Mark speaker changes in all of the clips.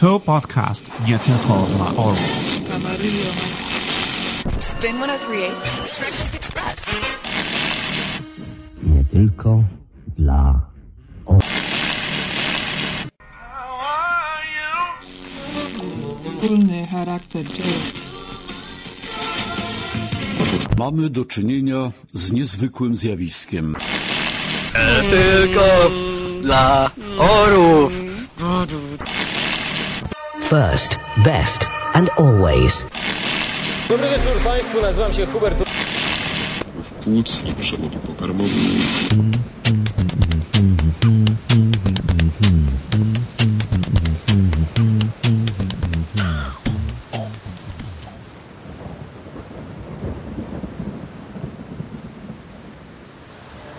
Speaker 1: To podcast nie tylko dla orłów.
Speaker 2: Spin 1038 Breakfast Express.
Speaker 3: nie tylko dla
Speaker 4: Ogólny charakter dzieła.
Speaker 5: Mamy do czynienia z niezwykłym zjawiskiem.
Speaker 6: tylko dla orów.
Speaker 3: First, best and always.
Speaker 7: Dobry wieczór Państwu, nazywam się Hubert
Speaker 8: płuc i przewodu pokarmowego.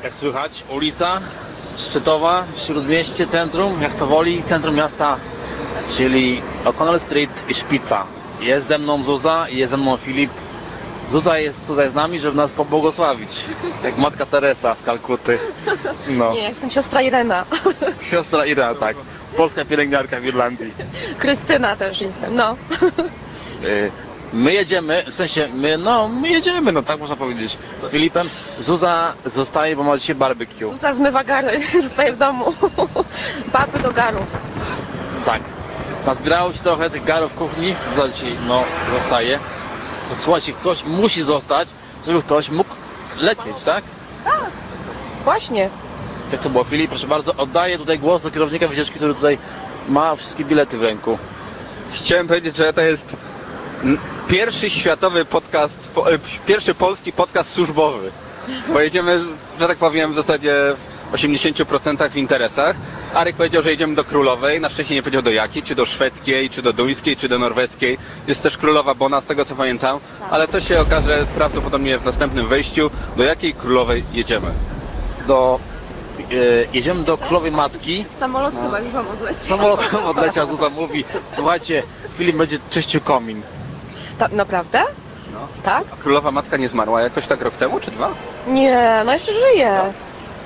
Speaker 7: Jak słychać, ulica Szczytowa, Śródmieście, centrum, jak to woli, centrum miasta, czyli O'Connell Street i Szpica. Jest ze mną Zuza i jest ze mną Filip. Zuza jest tutaj z nami, żeby nas pobłogosławić, jak matka Teresa z Kalkuty. No,
Speaker 9: Nie, jestem siostra Irena.
Speaker 7: siostra Ira, tak. Polska pielęgniarka w Irlandii.
Speaker 9: Krystyna też jestem, no.
Speaker 7: Y, My jedziemy, w sensie, my, no, my jedziemy, no tak można powiedzieć. Z Filipem. Zuza zostaje, bo ma dzisiaj barbecue.
Speaker 9: Zuza zmywa gary, zostaje w domu. Baby do garów.
Speaker 7: Tak. Nazbierało się trochę tych garów w kuchni. Dzisiaj, no, zostaje. Słuchajcie, ktoś musi zostać, żeby ktoś mógł lecieć, tak?
Speaker 9: Właśnie.
Speaker 7: Jak to było, Filip? Proszę bardzo, oddaję tutaj głos do kierownika wycieczki, który tutaj ma wszystkie bilety w ręku.
Speaker 6: Chciałem powiedzieć, że to jest pierwszy światowy podcast, po, e, pierwszy polski podcast służbowy. Pojedziemy, że tak powiem, w zasadzie w 80% w interesach. Arek powiedział, że jedziemy do Królowej. Na szczęście nie powiedział do jakiej, czy do szwedzkiej, czy do duńskiej, czy do norweskiej. Jest też Królowa Bona, z tego co pamiętam. Ale to się okaże prawdopodobnie w następnym wejściu, do jakiej Królowej jedziemy.
Speaker 7: Do, e, jedziemy do Królowej Matki.
Speaker 9: Samolot chyba już wam odleci.
Speaker 7: Samolotem odleciał, Zuza mówi, słuchajcie, Filip będzie czyścił komin.
Speaker 9: Ta, naprawdę?
Speaker 6: No.
Speaker 9: Tak?
Speaker 6: A Królowa Matka nie zmarła jakoś tak rok temu, czy dwa?
Speaker 9: Nie, no jeszcze żyje.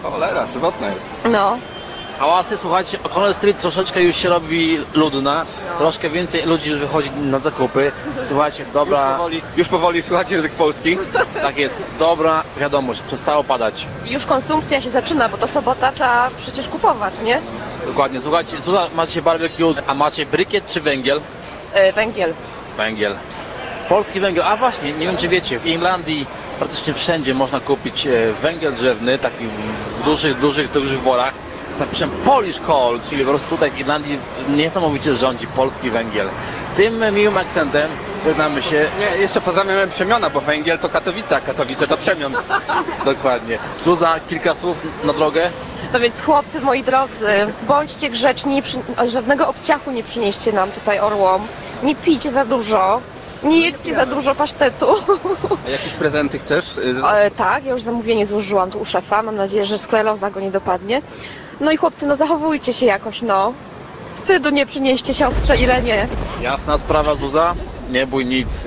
Speaker 6: Cholera, żywotna jest.
Speaker 9: No.
Speaker 7: Hałasy, słuchajcie, O'Connell Street troszeczkę już się robi ludna. Troszkę więcej ludzi już wychodzi na zakupy. Słuchajcie, dobra,
Speaker 6: Już powoli, już powoli słychać język polski.
Speaker 7: tak jest, dobra wiadomość, przestało padać.
Speaker 9: Już konsumpcja się zaczyna, bo to sobota trzeba przecież kupować, nie?
Speaker 7: Dokładnie, słuchajcie, macie barbecue, a macie brykiet czy węgiel?
Speaker 9: E, węgiel.
Speaker 7: Węgiel. Polski węgiel, a właśnie, nie wiem czy wiecie, w Irlandii praktycznie wszędzie można kupić e, węgiel drzewny, taki w dużych, dużych, dużych worach. Z napisem Polish Coal, czyli po prostu tutaj w Irlandii niesamowicie rządzi polski węgiel. Tym miłym akcentem żegnamy się.
Speaker 6: Nie, jeszcze pozamiałem Przemiona, bo węgiel to Katowice, a Katowice to Przemion.
Speaker 7: Dokładnie. Zuza, kilka słów na drogę.
Speaker 9: No więc chłopcy, moi drodzy, bądźcie grzeczni, przy... żadnego obciachu nie przynieście nam tutaj orłom. Nie pijcie za dużo. Nie jedzcie za dużo pasztetu.
Speaker 6: A jakieś prezenty chcesz? Y,
Speaker 9: E, tak, ja już zamówienie złożyłam tu u szefa. Mam nadzieję, że skleroza go nie dopadnie. No i chłopcy, no zachowujcie się jakoś, no. Wstydu nie przynieście siostrze Irenie.
Speaker 7: Jasna sprawa Zuza, nie bój nic.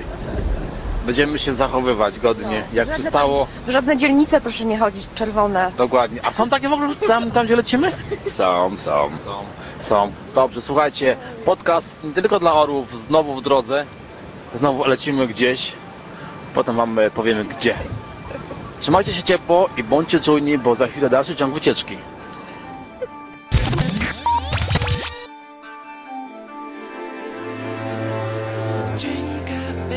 Speaker 7: Będziemy się zachowywać godnie, jak
Speaker 9: Żadne
Speaker 7: przystało.
Speaker 9: W żadne dzielnice proszę nie chodzić czerwone.
Speaker 7: Dokładnie. A są takie w ogóle tam, tam gdzie lecimy? Są, są, są. Są. Dobrze, słuchajcie, podcast nie tylko dla orłów, znowu w drodze. Znowu lecimy gdzieś. Potem wam e, powiemy gdzie. Trzymajcie się ciepło i bądźcie czujni, bo za chwilę dalszy ciąg wycieczki.
Speaker 2: Drink up,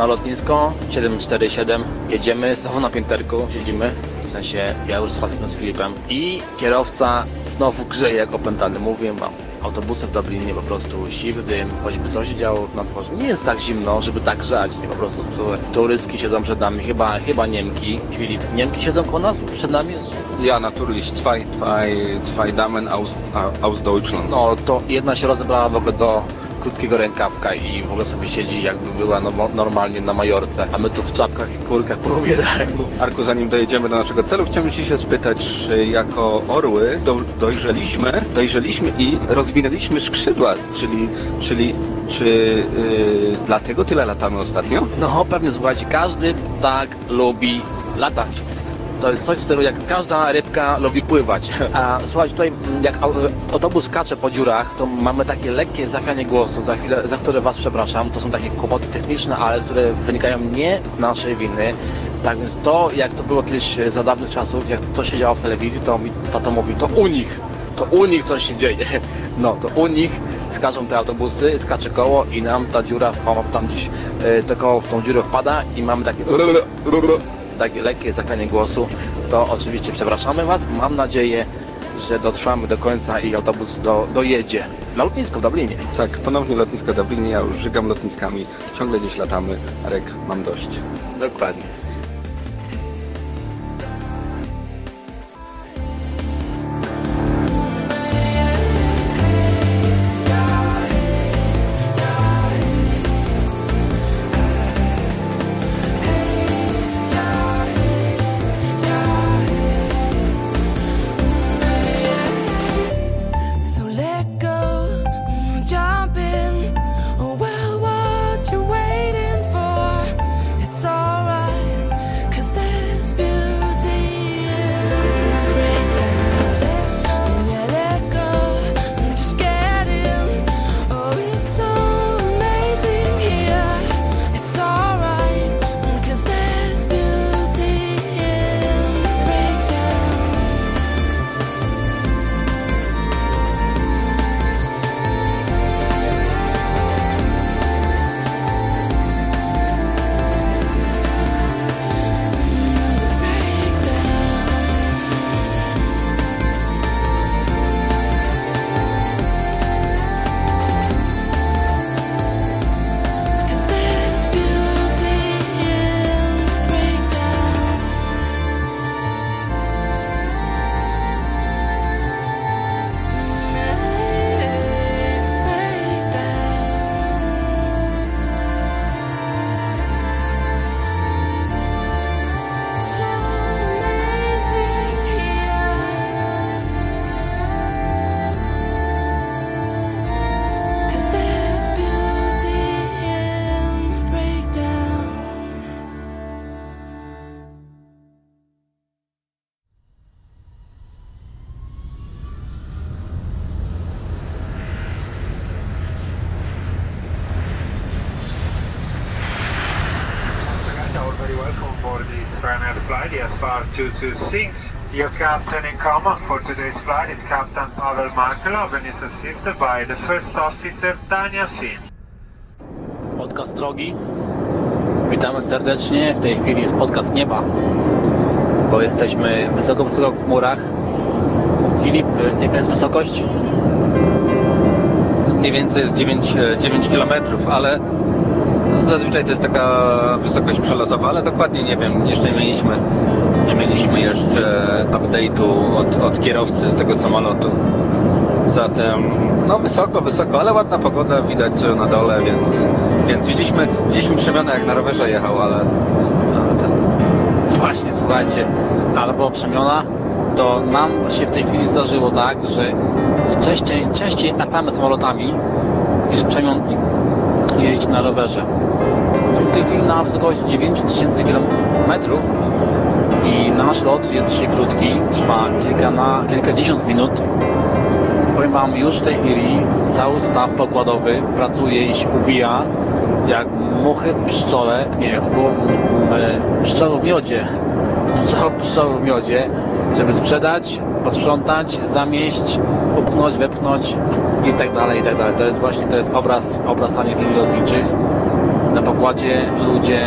Speaker 7: na lotnisko 747, jedziemy, znowu na pięterku siedzimy, w sensie ja już z Fasem z Filipem i kierowca znowu grzeje jak opętany, mówię wam. Autobusy w Dublinie po prostu siwy dym, choćby co się działo na dworze. Nie jest tak zimno, żeby tak grzać, nie po prostu tu- turystki siedzą przed nami, chyba, chyba Niemki. Filip, Niemki siedzą koło nas, przed nami?
Speaker 6: Ja natürlich zwei, zwei, zwei Damen aus, aus Deutschland.
Speaker 7: No, to jedna się rozebrała w ogóle do krótkiego rękawka i w ogóle sobie siedzi jakby była no, normalnie na Majorce, a my tu w czapkach i kurkach poobierach.
Speaker 6: Arku, zanim dojedziemy do naszego celu, chciałbym Ci się spytać, czy jako orły do, dojrzeliśmy, dojrzeliśmy i rozwinęliśmy skrzydła, czyli, czyli czy yy, dlatego tyle latamy ostatnio?
Speaker 7: No pewnie, słuchajcie, każdy ptak lubi latać. To jest coś w stylu, jak każda rybka lubi pływać. A słuchajcie, tutaj mm, jak au- autobus skacze po dziurach, to mamy takie lekkie zachwianie głosu, za chwilę, za które Was przepraszam. To są takie kłopoty techniczne, ale które wynikają nie z naszej winy. Tak więc to, jak to było kiedyś e, za dawnych czasów, jak to się działo w telewizji, to mi tato mówi, to u nich, to u nich coś się dzieje. No, to u nich skaczą te autobusy, skacze koło i nam ta dziura tam gdzieś, e, to koło w tą dziurę wpada i mamy takie takie lekkie zakranie głosu, to oczywiście przepraszamy Was. Mam nadzieję, że dotrwamy do końca i autobus do, dojedzie na lotnisko w Dublinie.
Speaker 6: Tak, ponownie lotnisko Dublinie, ja już żygam lotniskami, ciągle gdzieś latamy. Arek, mam dość.
Speaker 7: Dokładnie.
Speaker 4: 226. Your captain in command for today's flight is Captain Pavel Markelov and is assisted by the first officer Tanya Finn.
Speaker 7: Podcast drogi. Witamy serdecznie. W tej chwili jest podcast nieba, bo jesteśmy wysoko, wysoko w chmurach. Filip, jaka jest wysokość?
Speaker 6: Mniej więcej jest 9, e, 9 km, ale no, zazwyczaj to jest taka wysokość przelotowa, ale dokładnie nie wiem, jeszcze nie mieliśmy, nie mieliśmy jeszcze update'u od, od kierowcy tego samolotu. Zatem, no wysoko, wysoko, ale ładna pogoda, widać na dole, więc, więc widzieliśmy, widzieliśmy przemianę jak na rowerze jechał, ale,
Speaker 7: Właśnie, słuchajcie, albo przemiana, to nam się w tej chwili zdarzyło tak, że częściej, częściej latamy samolotami niż przemian jeździć na rowerze. Są w tej chwili na wysokości 9000 km i nasz lot jest dzisiaj krótki, trwa kilka na, kilkadziesiąt minut. Powiem Wam, już w tej chwili cały staw pokładowy pracuje i się uwija jak muchy w pszczole, nie było pszczoły w miodzie, pszczoły, w miodzie, żeby sprzedać, posprzątać, zamieść, upchnąć, wepchnąć i tak dalej, i tak dalej. To jest właśnie to jest obraz, obraz tanich lotniczych. Na pokładzie ludzie,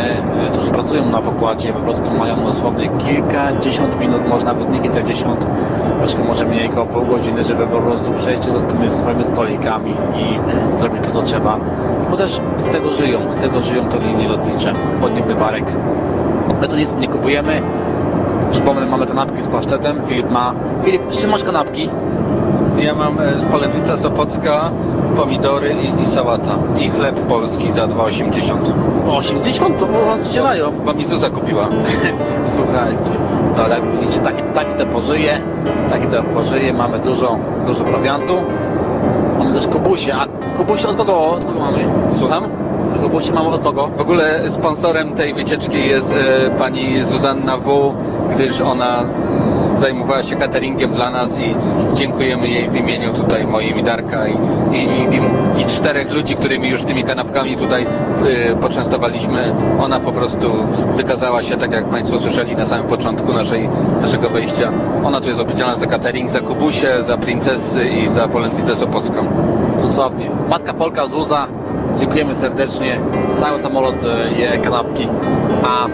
Speaker 7: y, którzy pracują na pokładzie, po prostu mają dosłownie kilkadziesiąt minut, może nawet nie kilkadziesiąt, troszkę może mniej, około pół godziny, żeby po prostu przejść z tymi swoimi stolikami i zrobić to, co trzeba. Bo też z tego żyją, z tego żyją to linie lotnicze, podniebny barek. My tu nic nie kupujemy. Przypomnę, mamy kanapki z pasztetem. Filip ma... Filip, z czym masz kanapki?
Speaker 6: Ja mam e, polędwica sopocka, pomidory i, i sałata. I chleb polski za 2,80.
Speaker 7: 80 to u was wcielają.
Speaker 6: Bo mi Zuza kupiła.
Speaker 7: Słuchajcie, no jak widzicie, taki, taki to pożyje, taki to pożyje, mamy dużo, dużo prowiantu. Mamy też kubusie, a kubusie od kogo, od kogo mamy?
Speaker 6: Słucham?
Speaker 7: Kubusie mamy od kogo?
Speaker 6: W ogóle sponsorem tej wycieczki jest e, pani Zuzanna W., gdyż ona zajmowała się cateringiem dla nas i dziękujemy jej w imieniu tutaj moim i Darka i, i, i, i czterech ludzi, którymi już tymi kanapkami tutaj e, poczęstowaliśmy. Ona po prostu wykazała się, tak jak Państwo słyszeli na samym początku naszej, naszego wejścia. Ona tu jest odpowiedzialna za catering, za kubusie, za princesy i za polędwicę sopocką.
Speaker 7: Dosłownie. Matka Polka, Zuza, dziękujemy serdecznie. Cały samolot e, je kanapki. A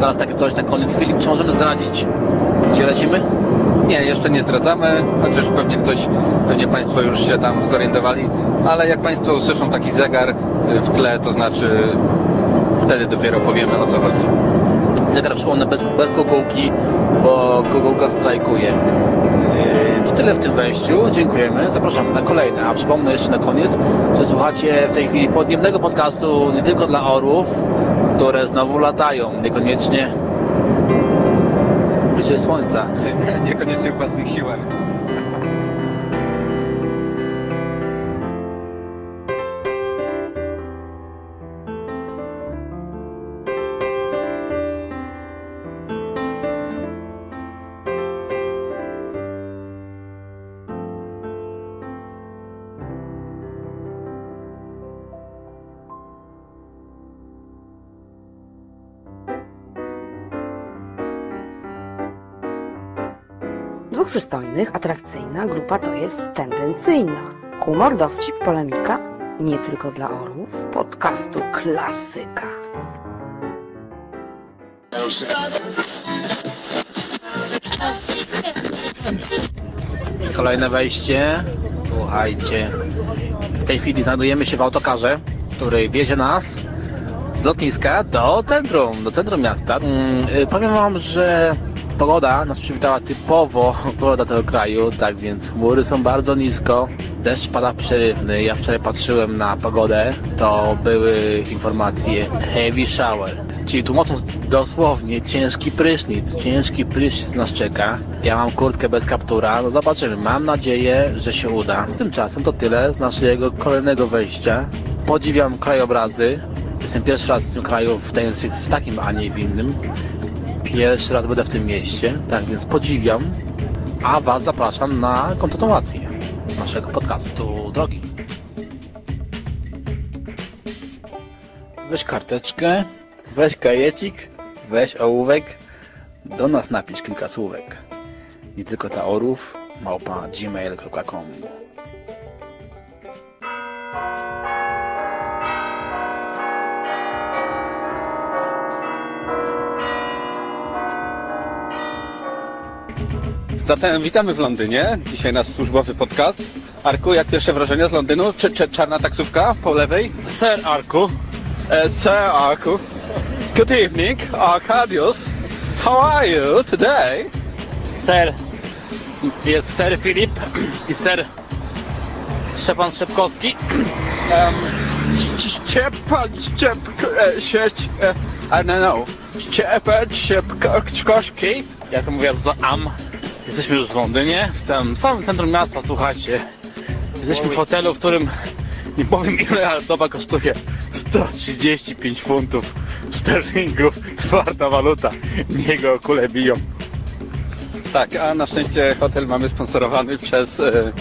Speaker 7: teraz takie coś na koniec. Filip, czy możemy zdradzić, gdzie lecimy?
Speaker 6: Nie, jeszcze nie zdradzamy, chociaż pewnie ktoś, pewnie Państwo już się tam zorientowali, ale jak Państwo usłyszą taki zegar y, w tle, to znaczy wtedy dopiero powiemy o co chodzi.
Speaker 7: Zegar przypomnę bez, bez kukułki, bo kukułka strajkuje. Yy, To tyle w tym wejściu. Dziękujemy. Zapraszamy na kolejne. A przypomnę jeszcze na koniec, że słuchacie w tej chwili podniebnego podcastu nie tylko dla orłów, które znowu latają. Niekoniecznie bliżej słońca.
Speaker 6: Niekoniecznie w własnych siłach.
Speaker 10: Przystojnych, atrakcyjna grupa to jest tendencyjna. Humor, dowcip, polemika nie tylko dla orłów, podcastu klasyka.
Speaker 7: Kolejne wejście. Słuchajcie. W tej chwili znajdujemy się w autokarze, który wiezie nas z lotniska do centrum, do centrum miasta. Mm, y, powiem Wam, że pogoda nas przywitała typowo pogoda tego kraju, tak więc chmury są bardzo nisko, deszcz pada przerywny. Ja wczoraj patrzyłem na pogodę, to były informacje heavy shower, czyli tłumacząc dosłownie ciężki prysznic, ciężki prysznic nas czeka. Ja mam kurtkę bez kaptura, no zobaczymy, mam nadzieję, że się uda. Tymczasem to tyle z naszego kolejnego wejścia. Podziwiam krajobrazy, Jestem pierwszy raz w tym kraju w, w takim, a nie w innym. Pierwszy raz będę w tym mieście, tak więc podziwiam, a Was zapraszam na kontynuację naszego podcastu Drogi. Weź karteczkę, weź kajecik, weź ołówek, do nas napisz kilka słówek. Nie tylko dla orów, małpa gmail.com
Speaker 6: Zatem witamy w Londynie. Dzisiaj nasz służbowy podcast. Arku, jak pierwsze wrażenia z Londynu? Czy, czy czarna taksówka po lewej?
Speaker 7: Sir Arku.
Speaker 6: Uh, Sir Arku. Good evening, Arcadius. How are you today?
Speaker 7: Sir, jest Sir Filip i Sir Szczepan Szczepkowski.
Speaker 6: Um, Szczepan, Szczep... e, Sieć... e, I don't know. Szczepan, Szczepkowski.
Speaker 7: Ja to mówię z am. Jesteśmy już w Londynie, w samym, samym centrum miasta, słuchajcie. Jesteśmy w hotelu, w którym nie powiem ile, ale doba kosztuje 135 funtów sterlingów, twarda waluta. Niego kule biją.
Speaker 6: Tak, a na szczęście hotel mamy sponsorowany przez e, e,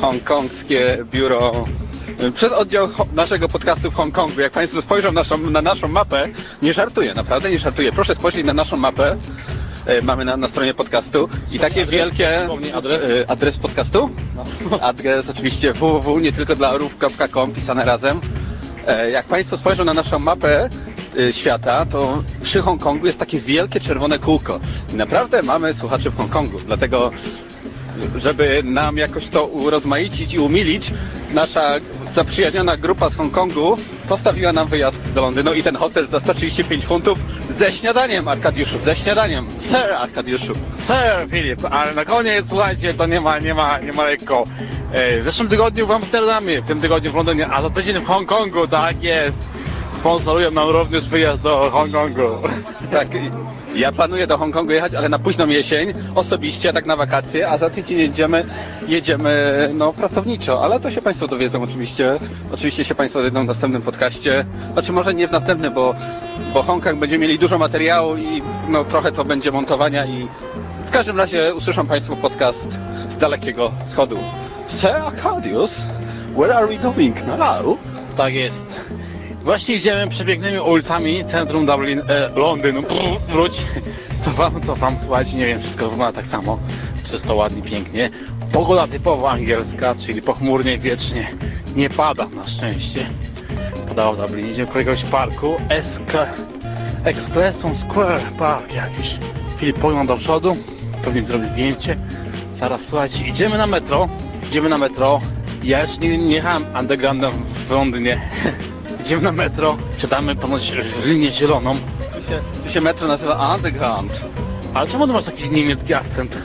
Speaker 6: hongkongskie biuro, e, przez oddział naszego podcastu w Hongkongu. Jak Państwo spojrzą naszą, na naszą mapę, nie żartuję, naprawdę nie żartuję. Proszę spojrzeć na naszą mapę. E, mamy na, na stronie podcastu i takie wielkie
Speaker 7: adres.
Speaker 6: E, adres podcastu. Adres oczywiście www, nie tylko dla orów.com, pisane razem. E, Jak Państwo spojrzą na naszą mapę świata, to przy Hongkongu jest takie wielkie czerwone kółko. I naprawdę mamy słuchaczy w Hongkongu, dlatego żeby nam jakoś to urozmaicić i umilić, nasza zaprzyjaźniona grupa z Hongkongu postawiła nam wyjazd do Londynu i ten hotel za 135 funtów ze śniadaniem, Arkadiuszu, ze śniadaniem. Sir Arkadiuszu.
Speaker 7: Sir Filip, ale na koniec, słuchajcie, to nie ma, nie ma, nie ma lekko. E, W zeszłym tygodniu w Amsterdamie, w tym tygodniu w Londynie, a za tydzień w Hongkongu, tak jest. Sponsorują nam również wyjazd do Hongkongu.
Speaker 6: Tak, ja planuję do Hongkongu jechać, ale na późną jesień, osobiście, tak na wakacje, a za tydzień jedziemy, jedziemy, no, pracowniczo, ale to się Państwo dowiedzą oczywiście, oczywiście się Państwo dowiedzą w następnym podcaście, znaczy może nie w następnym, bo, bo Hongkong będzie mieli dużo materiału i, no, trochę to będzie montowania i w każdym razie usłyszą Państwo podcast z dalekiego wschodu. Sir Arcadius, where are we going now?
Speaker 7: Tak jest. Właśnie idziemy przebiegnymi ulicami centrum Dublin, e, Londynu. Brr, wróć. Cofam, cofam, słuchajcie, nie wiem, wszystko wygląda tak samo. Czysto, ładnie, pięknie. Pogoda typowo angielska, czyli pochmurnie, wiecznie. Nie pada, na szczęście. Padało w Dublinie. Idziemy do jakiegoś parku. SK... Expression Square Park jakiś. Filip pogląda do przodu. Pewnie mi zrobi zdjęcie. Zaraz, słuchajcie, idziemy na metro. Idziemy na metro. Ja jeszcze nie, nie jechałem undergroundem w Londynie. Idziemy na metro. Czytamy ponoć linię zieloną.
Speaker 6: Tu się, się metro nazywa Underground.
Speaker 7: Ale czemu ty masz jakiś niemiecki akcent?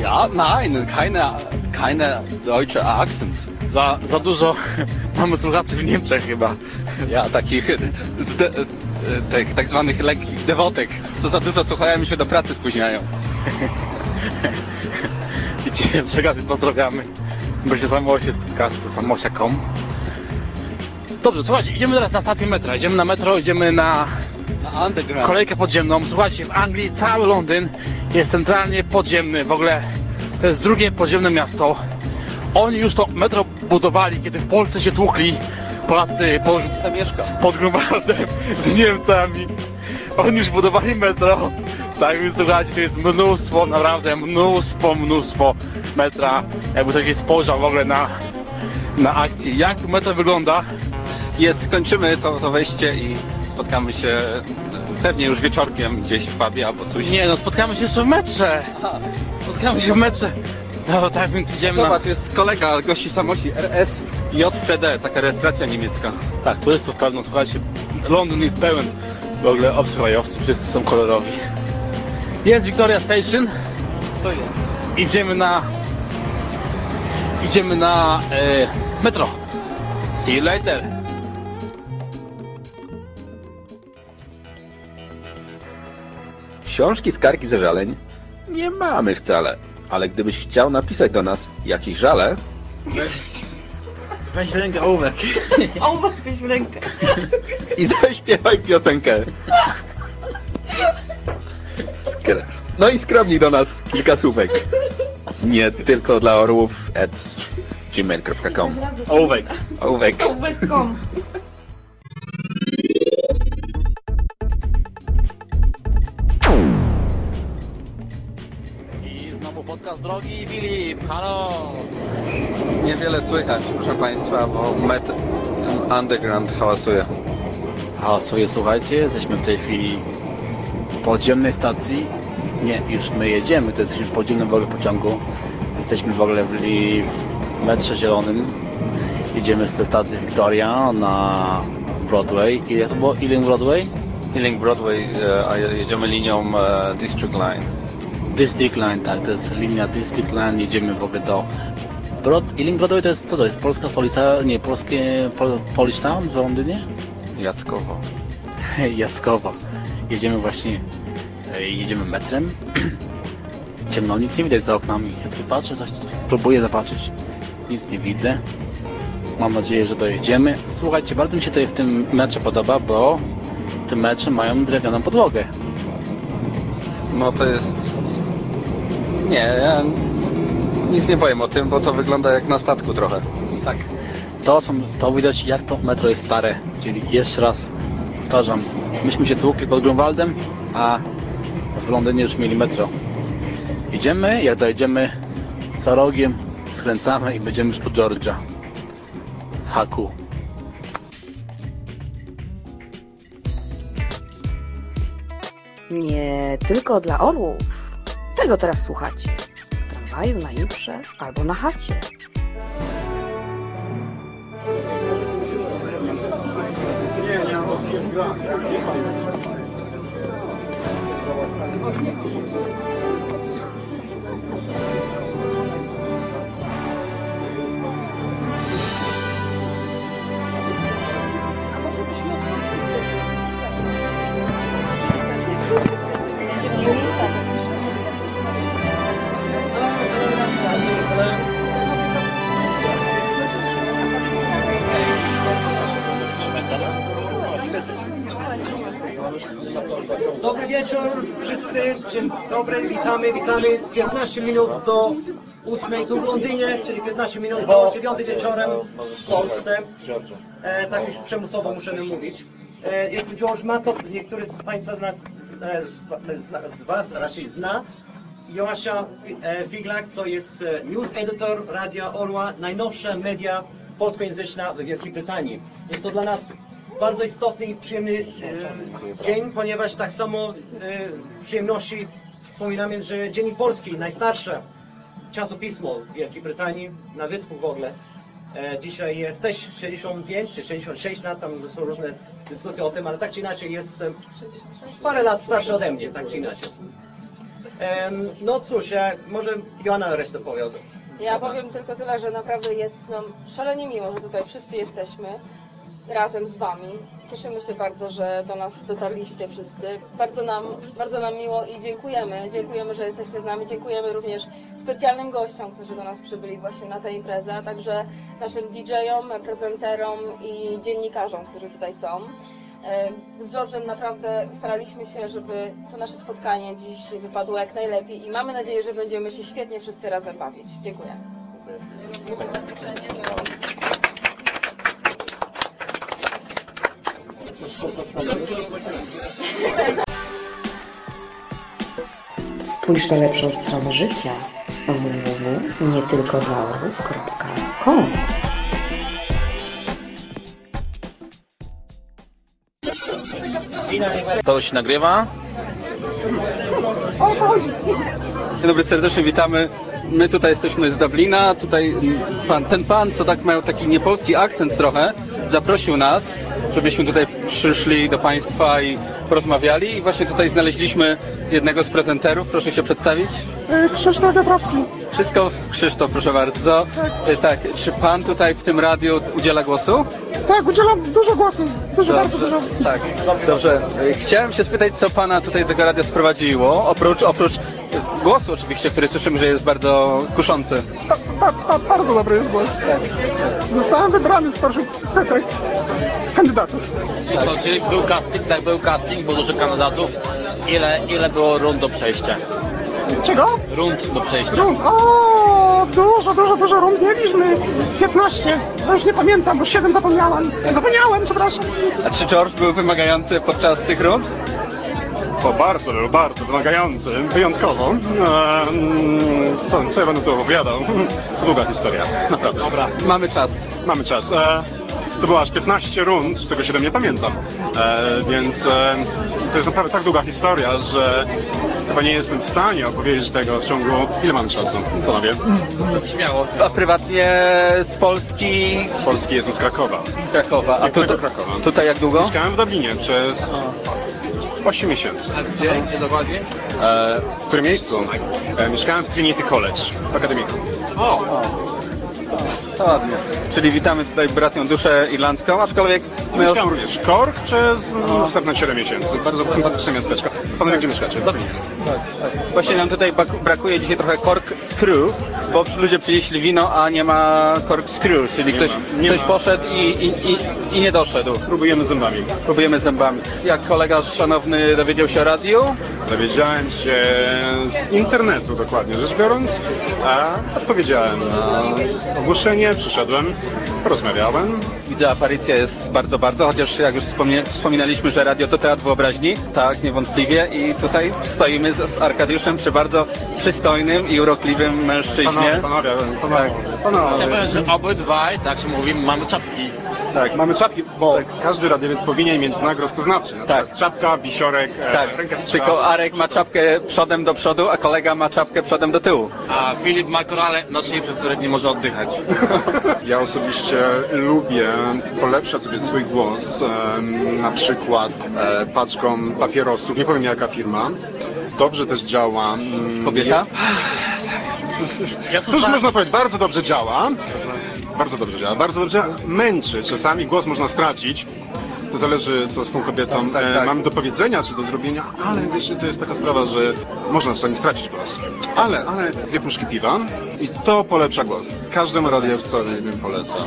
Speaker 6: Ja, nein, keine, keine deutsche Akzent.
Speaker 7: Za, za dużo mamy słuchaczy w Niemczech chyba.
Speaker 6: Ja, takich z de, tych tak zwanych lekkich dewotek, co za dużo słuchają i się do pracy spóźniają.
Speaker 7: I cię przy okazji pozdrawiamy. Bo się samosie z podcastu samosia.com Dobrze, słuchajcie, idziemy teraz na stację metra. Idziemy na metro, idziemy na kolejkę podziemną. Słuchajcie, w Anglii cały Londyn jest centralnie podziemny. W ogóle to jest drugie podziemne miasto. Oni już to metro budowali, kiedy w Polsce się tłukli Polacy pod, pod Grunwaldem z Niemcami. Oni już budowali metro. Tak więc słuchajcie, to jest mnóstwo, naprawdę mnóstwo, mnóstwo metra. Jakby ktoś spojrzał w ogóle na, na akcję. Jak tu metro wygląda?
Speaker 6: Jest, skończymy to, to wejście i spotkamy się pewnie już wieczorkiem gdzieś w pubie albo coś.
Speaker 7: Nie no, spotkamy się jeszcze w metrze. Spotkamy się w metrze. No tak więc idziemy na...
Speaker 6: Zobacz, jest kolega gości samoci RS JTD, taka rejestracja niemiecka.
Speaker 7: Tak, turystów pewno, słuchajcie, Londyn jest pełen w ogóle obcokrajowców, wszyscy są kolorowi. Jest Victoria Station,
Speaker 6: To jest.
Speaker 7: idziemy na... Idziemy na e, metro. See you later.
Speaker 6: Książki, skargi, zażaleń nie mamy wcale. Ale gdybyś chciał napisać do nas jakieś żale
Speaker 7: Weź rękę ołówek.
Speaker 9: O, weź w rękę.
Speaker 6: i zaśpiewaj piosenkę. Skr- no i skromnij do nas kilka słówek. Nie tylko dla orłów at gmail.com
Speaker 7: Ołówek.
Speaker 6: Ołówek.
Speaker 9: Ołówek.com.
Speaker 7: Znowu podcast drogi Filip, halo.
Speaker 6: Niewiele słychać, proszę Państwa, bo Met Underground hałasuje.
Speaker 7: Hałasuje, słuchajcie, jesteśmy w tej chwili w podziemnej stacji. Nie, już my jedziemy, to jesteśmy w podziemnym w ogóle pociągu. Jesteśmy w ogóle w, li, w metrze zielonym. Jedziemy z tej stacji Victoria na Broadway. Ile to było? Ealing Broadway?
Speaker 6: Ealing Broadway, e, a jedziemy linią e, District Line.
Speaker 7: District Line, tak, to jest linia District Line. Jedziemy w ogóle do Broad, Ealing Broadway to jest, co to jest? Polska stolica, nie, polskie, Pol, Polish Town w Londynie?
Speaker 6: Jackowo.
Speaker 7: Jackowo. Jedziemy właśnie, e, jedziemy metrem. Ciemno, nic nie widać za oknami. Ja tu patrzę, coś próbuję zobaczyć. Nic nie widzę. Mam nadzieję, że dojedziemy. Słuchajcie, bardzo mi się tutaj w tym metrze podoba, bo w tym metrze mają drewnianą podłogę.
Speaker 6: No to jest... Nie, ja nic nie powiem o tym, bo to wygląda jak na statku trochę.
Speaker 7: Tak. To, są, to widać jak to metro jest stare, czyli jeszcze raz powtarzam, myśmy się tłukli pod Grunwaldem, a w Londynie już mieli metro. Idziemy, jak dojdziemy za rogiem, skręcamy i będziemy już pod Georgia. Haku.
Speaker 10: Nie tylko dla orłów. Tego teraz słuchacie. W tramwaju, na jutrze albo na chacie.
Speaker 11: Dobry wieczór wszyscy, dzień dobry, witamy, witamy 15 minut do 8 tu w Londynie, czyli 15 minut do 9 wieczorem w Polsce. E, tak już przymusowo musimy mówić. E, jestem George Matop, niektórzy z Państwa z, nas, e, z, z, z Was raczej zna. Joasia e, Figlak, co jest e, news editor Radia Orła, najnowsza media polskojęzyczna w Wielkiej Brytanii. Jest to dla nas bardzo istotny i przyjemny e, dzień, ponieważ tak samo e, przyjemności wspominamy, że Dziennik Polski, najstarsze czasopismo w Wielkiej Brytanii, na Wyspu w ogóle, e, dzisiaj jest też 65 czy 66 lat, tam są różne dyskusje o tym, ale tak czy inaczej jest parę lat starszy ode mnie, tak czy inaczej. No cóż, może Joanna resztę powie o tym.
Speaker 12: Ja powiem tylko tyle, że naprawdę jest nam szalenie miło, że tutaj wszyscy jesteśmy razem z Wami. Cieszymy się bardzo, że do nas dotarliście wszyscy. Bardzo nam, bardzo nam miło i dziękujemy. Dziękujemy, że jesteście z nami. Dziękujemy również specjalnym gościom, którzy do nas przybyli właśnie na tę imprezę, a także naszym DJ-om, prezenterom i dziennikarzom, którzy tutaj są. E, Z George'em naprawdę staraliśmy się, żeby to nasze spotkanie dziś wypadło jak najlepiej i mamy nadzieję, że będziemy się świetnie wszyscy razem bawić. Dziękuję.
Speaker 10: Spójrz na lepszą stronę życia www.nietylkodlaorów.com
Speaker 7: To się nagrywa.
Speaker 6: Dzień dobry, serdecznie witamy. My tutaj jesteśmy z Dublina. Tutaj pan, ten pan, co tak mają taki niepolski akcent trochę, zaprosił nas, żebyśmy tutaj przyszli do państwa i porozmawiali. I właśnie tutaj znaleźliśmy jednego z prezenterów. Proszę się przedstawić.
Speaker 13: Krzysztof Piotrowski.
Speaker 6: Krzysztof, Krzysztof, proszę bardzo. E, Tak, czy pan tutaj w tym radiu udziela głosu?
Speaker 13: Tak, udzielam dużo głosu. Dużo, bardzo dużo.
Speaker 6: Tak, dobrze. E, Chciałem się spytać, co pana tutaj do tego radia sprowadziło, oprócz, oprócz głosu oczywiście, który słyszymy, że jest bardzo kuszący.
Speaker 13: Ba, ba, ba, bardzo dobry jest głos. Zostałem wybrany spośród setek kandydatów.
Speaker 7: Czyli, to, czyli był casting, tak był casting, było dużo kandydatów. Ile, ile było rund do przejścia?
Speaker 13: Czego?
Speaker 7: Rund do przejścia.
Speaker 13: Rund. O, dużo, dużo, dużo rund mieliśmy. 15. No już nie pamiętam, bo 7 zapomniałem. Zapomniałem, przepraszam.
Speaker 6: A czy George był wymagający podczas tych rund?
Speaker 8: O, bardzo był, bardzo wymagający, wyjątkowo. Ehm, co, co ja będę tu opowiadał? Długa historia, naprawdę.
Speaker 6: Dobra, mamy czas.
Speaker 8: Mamy czas. E, to było aż 15 rund, z tego 7 nie pamiętam. E, więc e, to jest naprawdę tak długa historia, że chyba nie jestem w stanie opowiedzieć tego w ciągu... Ile mamy czasu, panowie?
Speaker 6: Śmiało. A prywatnie z Polski?
Speaker 8: Z Polski jestem z Krakowa.
Speaker 6: Z Krakowa. A tu,
Speaker 8: Krakowa.
Speaker 6: tutaj jak długo?
Speaker 8: Mieszkałem w Dublinie przez 8 miesięcy.
Speaker 7: A gdzie? Gdzie dokładnie?
Speaker 8: E, w którym miejscu? E, mieszkałem w Trinity College, w akademiku.
Speaker 7: O!
Speaker 6: To ładnie. Czyli witamy tutaj bratnią duszę irlandzką, aczkolwiek my...
Speaker 8: Mieszkałem również Cork przez następne 7 miesięcy. Bardzo sympatyczne miasteczko. Panowie, gdzie mieszkacie? Dublinie.
Speaker 6: Właśnie nam tutaj bak- brakuje dzisiaj trochę cork screw, bo ludzie przynieśli wino, a nie ma cork screw, czyli ktoś,
Speaker 8: ma, nie
Speaker 6: ktoś
Speaker 8: ma.
Speaker 6: poszedł i, i, i, i nie doszedł.
Speaker 8: Próbujemy zębami.
Speaker 6: Próbujemy zębami. Jak kolega szanowny dowiedział się o radiu?
Speaker 8: Dowiedziałem się z internetu dokładnie rzecz biorąc, a odpowiedziałem na ogłoszenie, przyszedłem, porozmawiałem.
Speaker 6: Widzę, aparycja jest bardzo, bardzo, chociaż jak już wspominaliśmy, że radio to teatr wyobraźni, tak, niewątpliwie i tutaj stoimy z, z Arkadiuszem przy bardzo przystojnym i urokliwym mężczyźnie.
Speaker 8: Panowie, panowie, panowie, panowie.
Speaker 7: Chciałbym, że obydwaj, tak się mówi, mamy czapki.
Speaker 8: Tak, mamy czapki, bo każdy radiowiec powinien mieć znak rozpoznawczy. Na
Speaker 6: Tak.
Speaker 8: Czapka, wisiorek, e,
Speaker 6: Tak,
Speaker 8: rękawiczka.
Speaker 6: tylko Arek ma czapkę przodem do przodu, a kolega ma czapkę przodem do tyłu.
Speaker 7: A Filip ma korale nocznej, przez które nie może oddychać.
Speaker 8: Ja osobiście lubię polepszać sobie swój głos, na przykład e, paczką papierosów, nie powiem jaka firma. Dobrze też działa. mm,
Speaker 6: Kobieta?
Speaker 7: Ja
Speaker 8: Cóż można powiedzieć, bardzo dobrze działa. Bardzo dobrze działa, bardzo dobrze działa. Męczy, czasami głos można stracić. To zależy, co z tą kobietą
Speaker 6: Tak,
Speaker 8: e,
Speaker 6: tak.
Speaker 8: mamy do powiedzenia, czy do zrobienia, ale wiesz, to jest taka sprawa, że można czasami stracić głos. Ale, ale dwie puszki piwa i to polepsza głos. Każdemu radiowcowi bym polecał.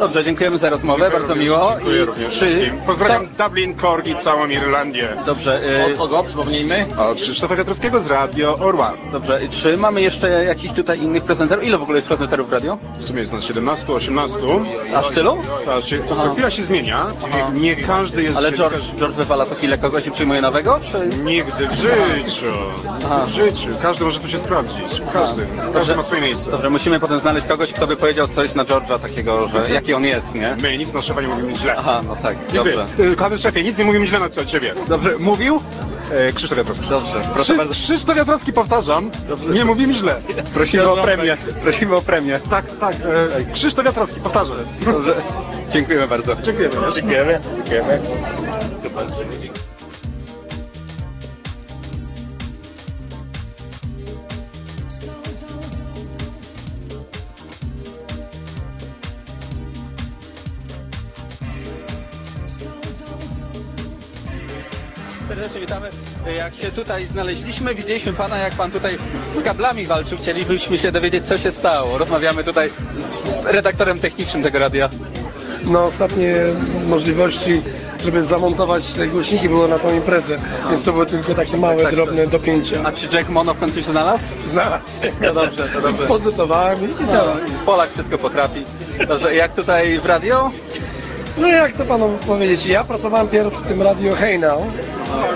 Speaker 6: Dobrze, dziękujemy za rozmowę,
Speaker 8: Dziękuję
Speaker 6: bardzo
Speaker 8: również,
Speaker 6: miło.
Speaker 8: Dziękuję
Speaker 6: I
Speaker 8: również
Speaker 6: czy...
Speaker 8: wszystkim. Pozdrawiam Dublin, Cork i całą Irlandię.
Speaker 6: Dobrze, y,
Speaker 7: Od kogo, przypomnijmy?
Speaker 8: Od Krzysztofa Piotrowskiego z Radio Orła.
Speaker 6: dobrze, i czy mamy jeszcze jakichś tutaj innych prezenterów? Ile w ogóle jest prezenterów w radio?
Speaker 8: W sumie jest nas 17, 18.
Speaker 6: Aż tylu?
Speaker 8: To, się, to co chwila się zmienia. Nie, nie każdy jest...
Speaker 6: Ale George, George wywala co chwilę kogoś i przyjmuje nowego? Czy...
Speaker 8: Nigdy w życiu.
Speaker 6: Aha.
Speaker 8: W życiu. Każdy może tu się sprawdzić. Każdy. Każdy ma swoje miejsce.
Speaker 6: Dobrze, musimy potem znaleźć kogoś, kto by powiedział coś na George'a takiego, że jaki on jest, nie?
Speaker 8: My nic na szefa nie mówimy źle.
Speaker 6: Aha, no tak, dobrze.
Speaker 8: Kochany szefie, nic nie mówimy źle na co ciebie.
Speaker 6: Dobrze, mówił?
Speaker 8: E, Krzysztof Wiatrowski.
Speaker 6: Dobrze, proszę
Speaker 8: Krzy,
Speaker 6: bardzo.
Speaker 8: Krzysztof Wiatrowski, powtarzam. Nie mówimy źle.
Speaker 6: Prosimy o premię, prosimy o premię.
Speaker 8: Tak, tak. E, Krzysztof Wiatrowski, powtarzam.
Speaker 6: Dobrze, dziękujemy bardzo.
Speaker 8: Dziękujemy.
Speaker 7: Dziękujemy. Dziękujemy.
Speaker 6: Super. Witamy. Jak się tutaj znaleźliśmy, widzieliśmy pana, jak pan tutaj z kablami walczył. Chcielibyśmy się dowiedzieć, co się stało. Rozmawiamy tutaj z redaktorem technicznym tego radia.
Speaker 14: no ostatnie możliwości, żeby zamontować te głośniki było na tą imprezę, więc to były tylko takie małe,
Speaker 6: Tak,
Speaker 14: drobne dopięcia.
Speaker 6: A czy Jack Mono w końcu się znalazł?
Speaker 14: Znalazł się.
Speaker 6: No dobrze, to dobrze.
Speaker 14: Podlutowałem i działa.
Speaker 6: Polak wszystko potrafi. Dobrze, jak tutaj w radio?
Speaker 14: No jak to panu powiedzieć, ja pracowałem pierw w tym radiu Hey Now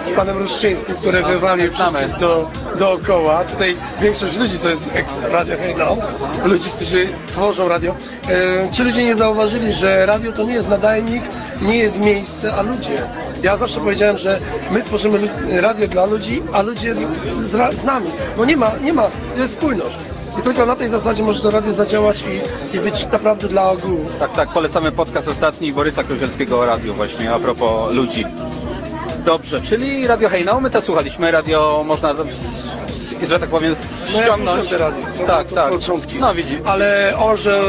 Speaker 14: z panem Ruszczyńskim, który
Speaker 6: No,
Speaker 14: wywalił
Speaker 6: znamy.
Speaker 14: wszystkich do, dookoła. Tutaj większość ludzi to jest ex radio Hey Now, ludzi, którzy tworzą radio. E, ci ludzie nie zauważyli, że radio to nie jest nadajnik, nie jest miejsce, a ludzie. Ja zawsze powiedziałem, że my tworzymy radio dla ludzi, a ludzie z, z nami, bo nie ma, nie ma, jest spójność. I tylko na tej zasadzie może to radio zadziałać i, i być naprawdę dla ogółu.
Speaker 6: Tak, tak, polecamy podcast ostatni Borysa Kruzielskiego o radiu właśnie, a propos ludzi. Dobrze, czyli Radio Hejnał, my to słuchaliśmy, radio można, że tak powiem,
Speaker 14: No ja
Speaker 6: ściągnąć.
Speaker 14: słyszałem te radio, to-
Speaker 6: tak,
Speaker 14: to
Speaker 6: tak.
Speaker 14: początki.
Speaker 6: No widzi.
Speaker 14: Ale orzeł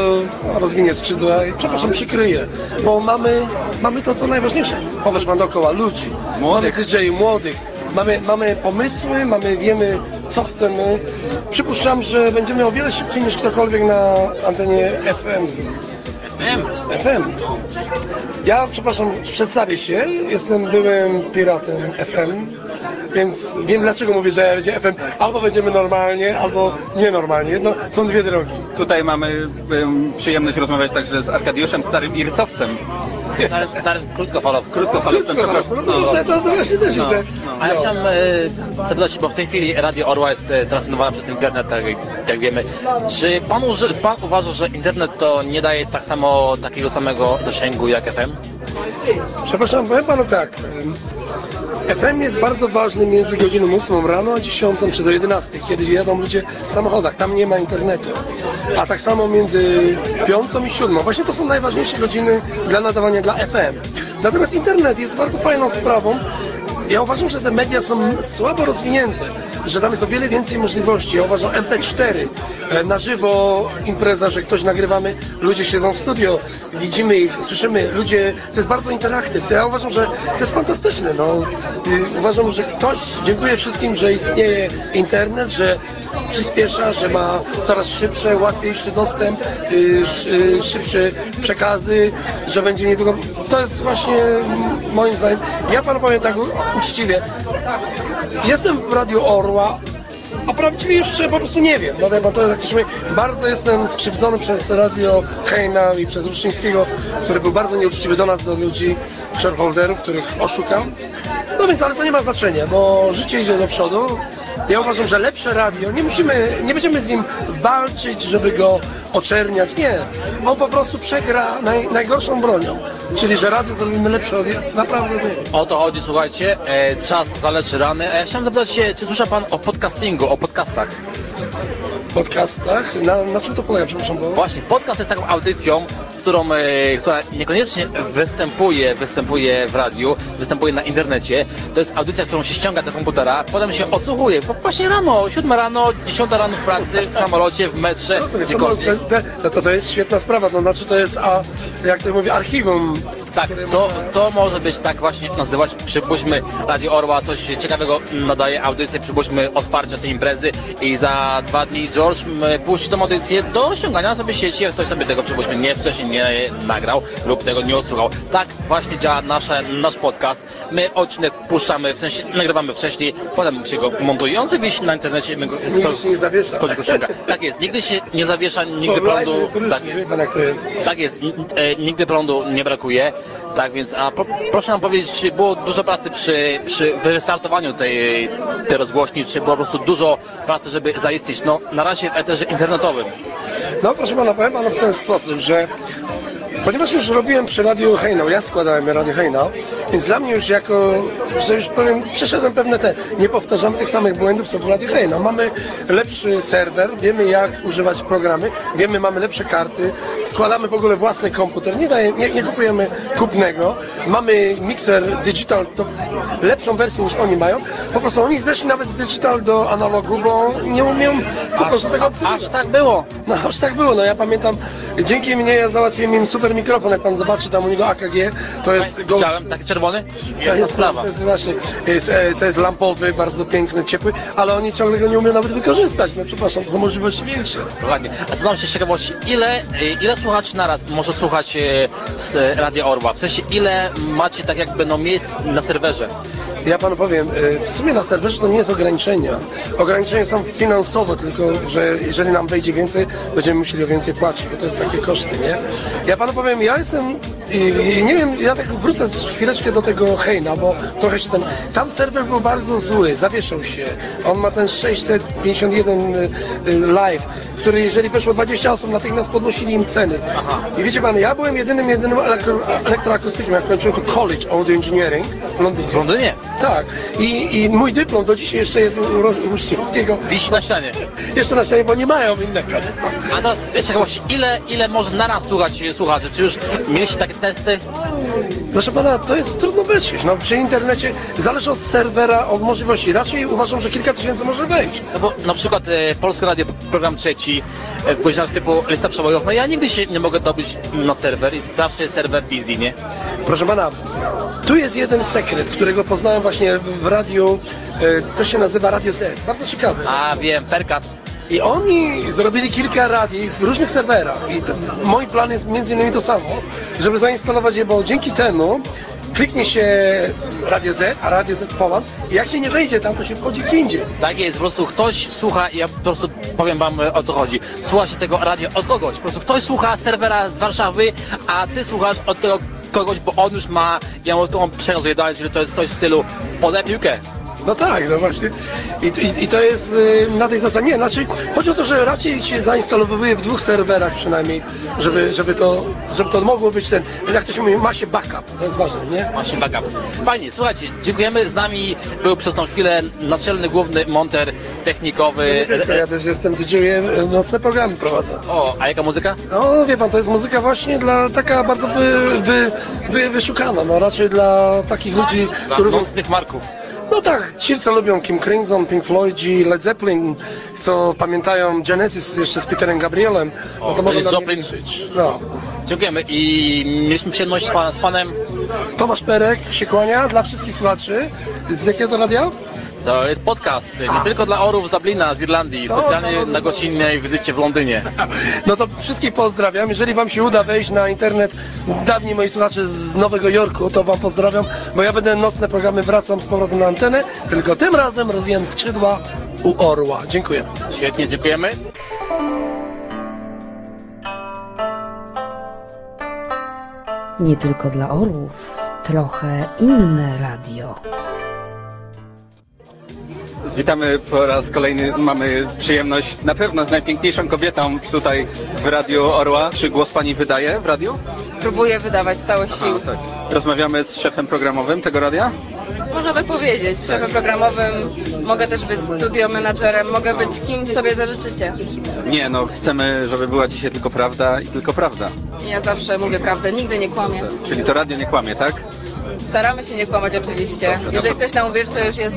Speaker 14: rozwinie skrzydła i przepraszam, przykryje, bo mamy, mamy to co najważniejsze. Powiesz pan dookoła, ludzi,
Speaker 6: Młodych.
Speaker 14: DJ młodych, mamy, mamy pomysły, mamy, wiemy co chcemy. Przypuszczam, że będziemy o wiele szybciej niż ktokolwiek na antenie FM.
Speaker 7: FM.
Speaker 14: FM. Ja, przepraszam, przedstawię się. Jestem byłym piratem FM, więc wiem dlaczego mówię, że będzie FM. Albo będziemy normalnie, albo nienormalnie. Jedno, są dwie drogi.
Speaker 6: Tutaj mamy em, przyjemność rozmawiać także z Arkadiuszem, starym ircowcem.
Speaker 7: Starym, starym krótkofalowcem.
Speaker 6: Krótkofalowcem, przepraszam.
Speaker 14: No to dobrze, to, to właśnie też
Speaker 6: No, no.
Speaker 7: A ja chciałem e, zapytać, bo w tej chwili Radio Orła jest e, transmitowana przez internet, tak, jak- jak wiemy. Czy pan, uży, pan uważa, że internet to nie daje tak samo takiego samego zasięgu jak FM?
Speaker 14: Przepraszam, powiem panu tak. FM jest bardzo ważny między godziną 8 rano a 10 czy do 11, kiedy jadą ludzie w samochodach. Tam nie ma internetu. A tak samo między 5 i 7. Właśnie to są najważniejsze godziny dla nadawania dla FM. Natomiast internet jest bardzo fajną sprawą. Ja uważam, że te media są słabo rozwinięte, że tam jest o wiele więcej możliwości. Ja uważam MP4, e, na żywo impreza, że ktoś nagrywamy, ludzie siedzą w studio, widzimy ich, słyszymy, ludzie, to jest bardzo interaktywne. Ja uważam, że to jest fantastyczne. No. Y, Uważam, że ktoś, dziękuję wszystkim, że istnieje internet, że przyspiesza, że ma coraz szybsze, łatwiejszy dostęp, y, y, szybsze przekazy, że będzie niedługo. To jest właśnie mm, moim zdaniem. Ja panu powiem tak uczciwie. Jestem w Radiu Orła, a prawdziwie jeszcze po prostu nie wiem. No wie pan, to jakiś mój... Bardzo jestem skrzywdzony przez radio Hejna i przez Ruszczyńskiego, który był bardzo nieuczciwy do nas, do ludzi, shareholderów, których oszukał. No więc, ale to nie ma znaczenia, bo życie idzie do przodu. Ja uważam, że lepsze radio, nie musimy, nie będziemy z nim walczyć, żeby go oczerniać, nie. On po prostu przegra naj, najgorszą bronią, czyli że radio zrobimy lepsze od naprawdę nie.
Speaker 7: O to chodzi, słuchajcie, e, czas zaleczy rany. E, chciałem zapytać się, czy słyszał Pan o podcastingu, o podcastach?
Speaker 14: Podcastach? Na, na czym to polega, przepraszam? Bo...
Speaker 7: Właśnie, podcast jest taką audycją, którą, e, która niekoniecznie występuje, występuje w radiu, występuje na internecie. To jest audycja, którą się ściąga do komputera, potem się odsłuchuje. Bo właśnie rano, 7 rano, 10 rano w pracy, w samolocie, w metrze,
Speaker 14: To, to,
Speaker 7: gdziekolwiek.
Speaker 14: to, to, to jest świetna sprawa, to znaczy to jest, a, jak to mówię, archiwum.
Speaker 7: Tak, to, to może być tak właśnie nazywać. Przypuśćmy Radio Orła coś ciekawego nadaje audycję, przypuśćmy otwarcie tej imprezy i za dwa dni George puści tą audycję do ściągania sobie sieci, jak ktoś sobie tego przypuśćmy nie wcześniej nie nagrał lub tego nie odsłuchał. Tak właśnie działa nasze, nasz podcast. My odcinek puszczamy, w sensie nagrywamy wcześniej, potem się go montuje. On sobie wisi na internecie, my go,
Speaker 14: Nigdy się nie zawiesza.
Speaker 7: ktoś go ściąga. Tak jest, nigdy się nie zawiesza, nigdy prądu. tak,
Speaker 14: jest.
Speaker 7: tak jest, e, nigdy prądu nie brakuje. Tak więc, a pro, proszę nam powiedzieć, czy było dużo pracy przy, przy wystartowaniu tej, tej rozgłośni, czy było po prostu dużo pracy, żeby zaistnieć, no na razie w eterze internetowym.
Speaker 14: No proszę pana, powiem panu w ten sposób, że ponieważ już robiłem przy Radiu Hejnał, ja składałem Radio Hejnał, więc dla mnie już jako, że już powiem, przeszedłem pewne te, nie powtarzamy tych samych błędów, co w Radiu Hejnał. Mamy lepszy serwer, wiemy jak używać programy, wiemy, mamy lepsze karty, składamy w ogóle własny komputer, nie, daje, nie, nie kupujemy kupnego, mamy mikser digital, to lepszą wersję niż oni mają, po prostu oni zeszli nawet z digital do analogu, bo nie umieją po prostu tego obsługiwać.
Speaker 7: Aż tak było.
Speaker 14: No aż tak było, no ja pamiętam, dzięki mnie ja załatwiłem im super mikrofon, jak pan zobaczy tam u niego AKG, to jest go,
Speaker 7: Widziałem, taki czerwony?
Speaker 14: to jest,
Speaker 7: sprawa.
Speaker 14: to jest właśnie, jest, e, to jest lampowy, bardzo piękny, ciepły, ale oni ciągle go nie umieją nawet wykorzystać, no przepraszam, to są możliwości większe.
Speaker 7: Dokładnie. A co nam się z ciekawości, ile, e, ile słuchaczy naraz może słuchać e, z Radia Orła? W sensie, ile macie tak jakby no miejsc na serwerze?
Speaker 14: Ja panu powiem, w sumie na serwerze to nie jest ograniczenia. Ograniczenia są finansowe, tylko że jeżeli nam wejdzie więcej, będziemy musieli o więcej płacić, bo to jest takie koszty, nie? Ja panu powiem, ja jestem, i, nie wiem, ja tak wrócę chwileczkę do tego Hejna, bo trochę się ten, tam serwer był bardzo zły, zawieszał się. On ma ten 651 y, y, live, który jeżeli weszło 20 osób, natychmiast podnosili im ceny. I wiecie pan, ja byłem jedynym, jedynym elektro, elektroakustykiem, jak kończyłem tu College Audio Engineering w Londynie.
Speaker 7: W Londynie?
Speaker 14: Tak. I, I mój dyplom do dzisiaj jeszcze jest u Ruszczyńskiego.
Speaker 7: Wisi na ścianie.
Speaker 14: Jeszcze na ścianie, bo nie mają innego.
Speaker 7: A teraz z ciekawości, ile, ile może naraz słuchać słuchaczy? Czy już mieliście takie testy?
Speaker 14: Proszę pana, to jest trudno wyczuć. No, przy internecie zależy od serwera, od możliwości. Raczej uważam, że kilka tysięcy może wejść.
Speaker 7: No bo na przykład e, Polskie Radio, program trzeci e, w godzinach typu lista przebojowa, no ja nigdy się nie mogę dobyć na serwer i zawsze jest serwer busy, nie?
Speaker 14: Proszę pana, tu jest jeden sekret, którego poznałem właśnie w radiu, e, to się nazywa Radio Z. Bardzo ciekawy.
Speaker 7: A wiem, Perkas.
Speaker 14: I oni zrobili kilka radii w różnych serwerach. I to, mój plan jest między innymi to samo, żeby zainstalować je, bo dzięki temu kliknie się Radio Z, a Radio Z Poland jak się nie wejdzie tam, to się wchodzi gdzie indziej.
Speaker 7: Tak jest, po prostu ktoś słucha, ja po prostu powiem wam e, o co chodzi. Słucha się tego radia od kogoś. Po prostu ktoś słucha serwera z Warszawy, a ty słuchasz od tego kogoś, bo on już ma, ja mu to przekazuję dalej, czyli to jest coś w stylu podaj.
Speaker 14: No tak, no właśnie. I, i, i to jest y, na tej zasadzie. Nie, znaczy chodzi o to, że raczej się zainstalowuje w dwóch serwerach przynajmniej, żeby, żeby, to, żeby to mogło być ten, jak to się mówi, ma się backup. To jest ważne, nie?
Speaker 7: Właśnie backup. Fajnie, słuchajcie, dziękujemy. Z nami był przez tą chwilę naczelny główny monter technikowy.
Speaker 14: Tylko, ja też jestem DJ-em, nocne programy prowadzę.
Speaker 7: O, a jaka muzyka?
Speaker 14: No wie pan, to jest muzyka właśnie dla taka bardzo wy, wy, wy, wyszukana, no raczej dla takich ludzi,
Speaker 7: Dla
Speaker 14: których...
Speaker 7: nocnych marków.
Speaker 14: No tak, ci co lubią Kim Crimson, Pink Floydzi, Led Zeppelin, co pamiętają Genesis jeszcze z Peterem Gabrielem, no
Speaker 7: O,
Speaker 14: to mnie
Speaker 7: Zeppelin.
Speaker 14: liczyć. No.
Speaker 7: Dziękujemy i mieliśmy przyjemność z, pan, z panem.
Speaker 14: Tomasz Perek się kłania dla wszystkich słuchaczy. Z jakiego to radia?
Speaker 7: To jest podcast, nie tylko dla orów z Dublina, z Irlandii,
Speaker 14: No,
Speaker 7: specjalnie
Speaker 14: no, no.
Speaker 7: na gościnnej wizycie w Londynie.
Speaker 14: No to wszystkich pozdrawiam. Jeżeli Wam się uda wejść na internet, dawniej moi słuchacze z Nowego Jorku, to Wam pozdrawiam, bo ja będę nocne programy wracam z powrotem na antenę, tylko tym razem rozwijam skrzydła u Orła. Dziękuję.
Speaker 7: Świetnie, dziękujemy.
Speaker 10: Nie tylko dla orłów. trochę inne radio.
Speaker 6: Witamy po raz kolejny. Mamy przyjemność na pewno z najpiękniejszą kobietą tutaj w Radiu Orła. Czy głos pani wydaje w radiu?
Speaker 12: Próbuję wydawać z całych sił.
Speaker 6: tak. Rozmawiamy z szefem programowym tego radia?
Speaker 12: Można by powiedzieć, szefem programowym, mogę też być studio menadżerem, mogę być kim sobie zażyczycie.
Speaker 6: Nie, no chcemy, żeby była dzisiaj tylko prawda i tylko prawda.
Speaker 12: Ja zawsze mówię prawdę, nigdy nie kłamię.
Speaker 6: Czyli to radio nie kłamie, tak?
Speaker 12: Staramy się nie kłamać oczywiście. Jeżeli ktoś nam uwierzy, to już jest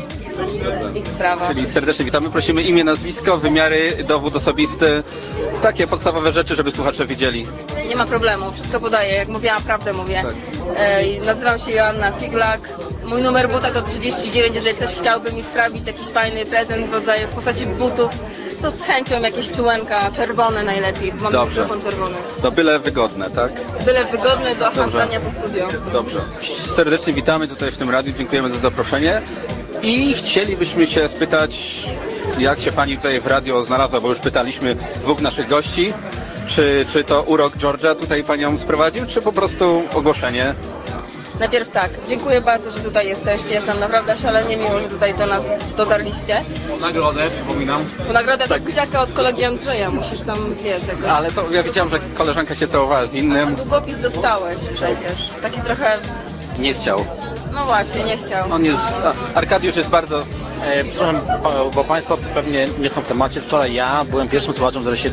Speaker 12: ich sprawa.
Speaker 6: Czyli serdecznie witamy. Prosimy imię, nazwisko, wymiary, dowód osobisty. Takie podstawowe rzeczy, żeby słuchacze wiedzieli.
Speaker 12: Nie ma problemu, wszystko podaję. Jak mówiłam, prawdę mówię. E, nazywam się Joanna Figlak. Mój numer buta to 39. Jeżeli ktoś chciałby mi sprawić jakiś fajny prezent w rodzaju w postaci butów, to z chęcią jakieś czułenka, czerwone najlepiej. Mam
Speaker 6: Dobrze.
Speaker 12: mikrofon czerwony.
Speaker 6: To byle wygodne, tak?
Speaker 12: Byle wygodny do
Speaker 6: Dobrze.
Speaker 12: hasania po studio.
Speaker 6: Dobrze. Serdecznie witamy tutaj w tym radiu. Dziękujemy za zaproszenie. I chcielibyśmy się spytać, jak się Pani tutaj w radio znalazła, bo już pytaliśmy dwóch naszych gości. Czy, czy to urok Georgia tutaj Panią sprowadził, czy po prostu ogłoszenie?
Speaker 12: Najpierw tak, dziękuję bardzo, że tutaj jesteście. Jest nam naprawdę szalenie miło, że tutaj do nas dotarliście.
Speaker 7: Nagrodę, przypominam.
Speaker 12: Po nagrodę tak. buziaka od kolegi Andrzeja, musisz tam, wiesz, jakoś...
Speaker 6: Ale to ja widziałem, że koleżanka się całowała z innym.
Speaker 12: Długopis dostałeś przecież. Taki trochę,
Speaker 6: Nie chciał.
Speaker 12: No właśnie, nie chciał.
Speaker 6: On jest... A, Arkadiusz jest bardzo...
Speaker 7: E, przepraszam, pa- bo Państwo pewnie nie są w temacie. Wczoraj ja byłem pierwszym słuchaczem, który się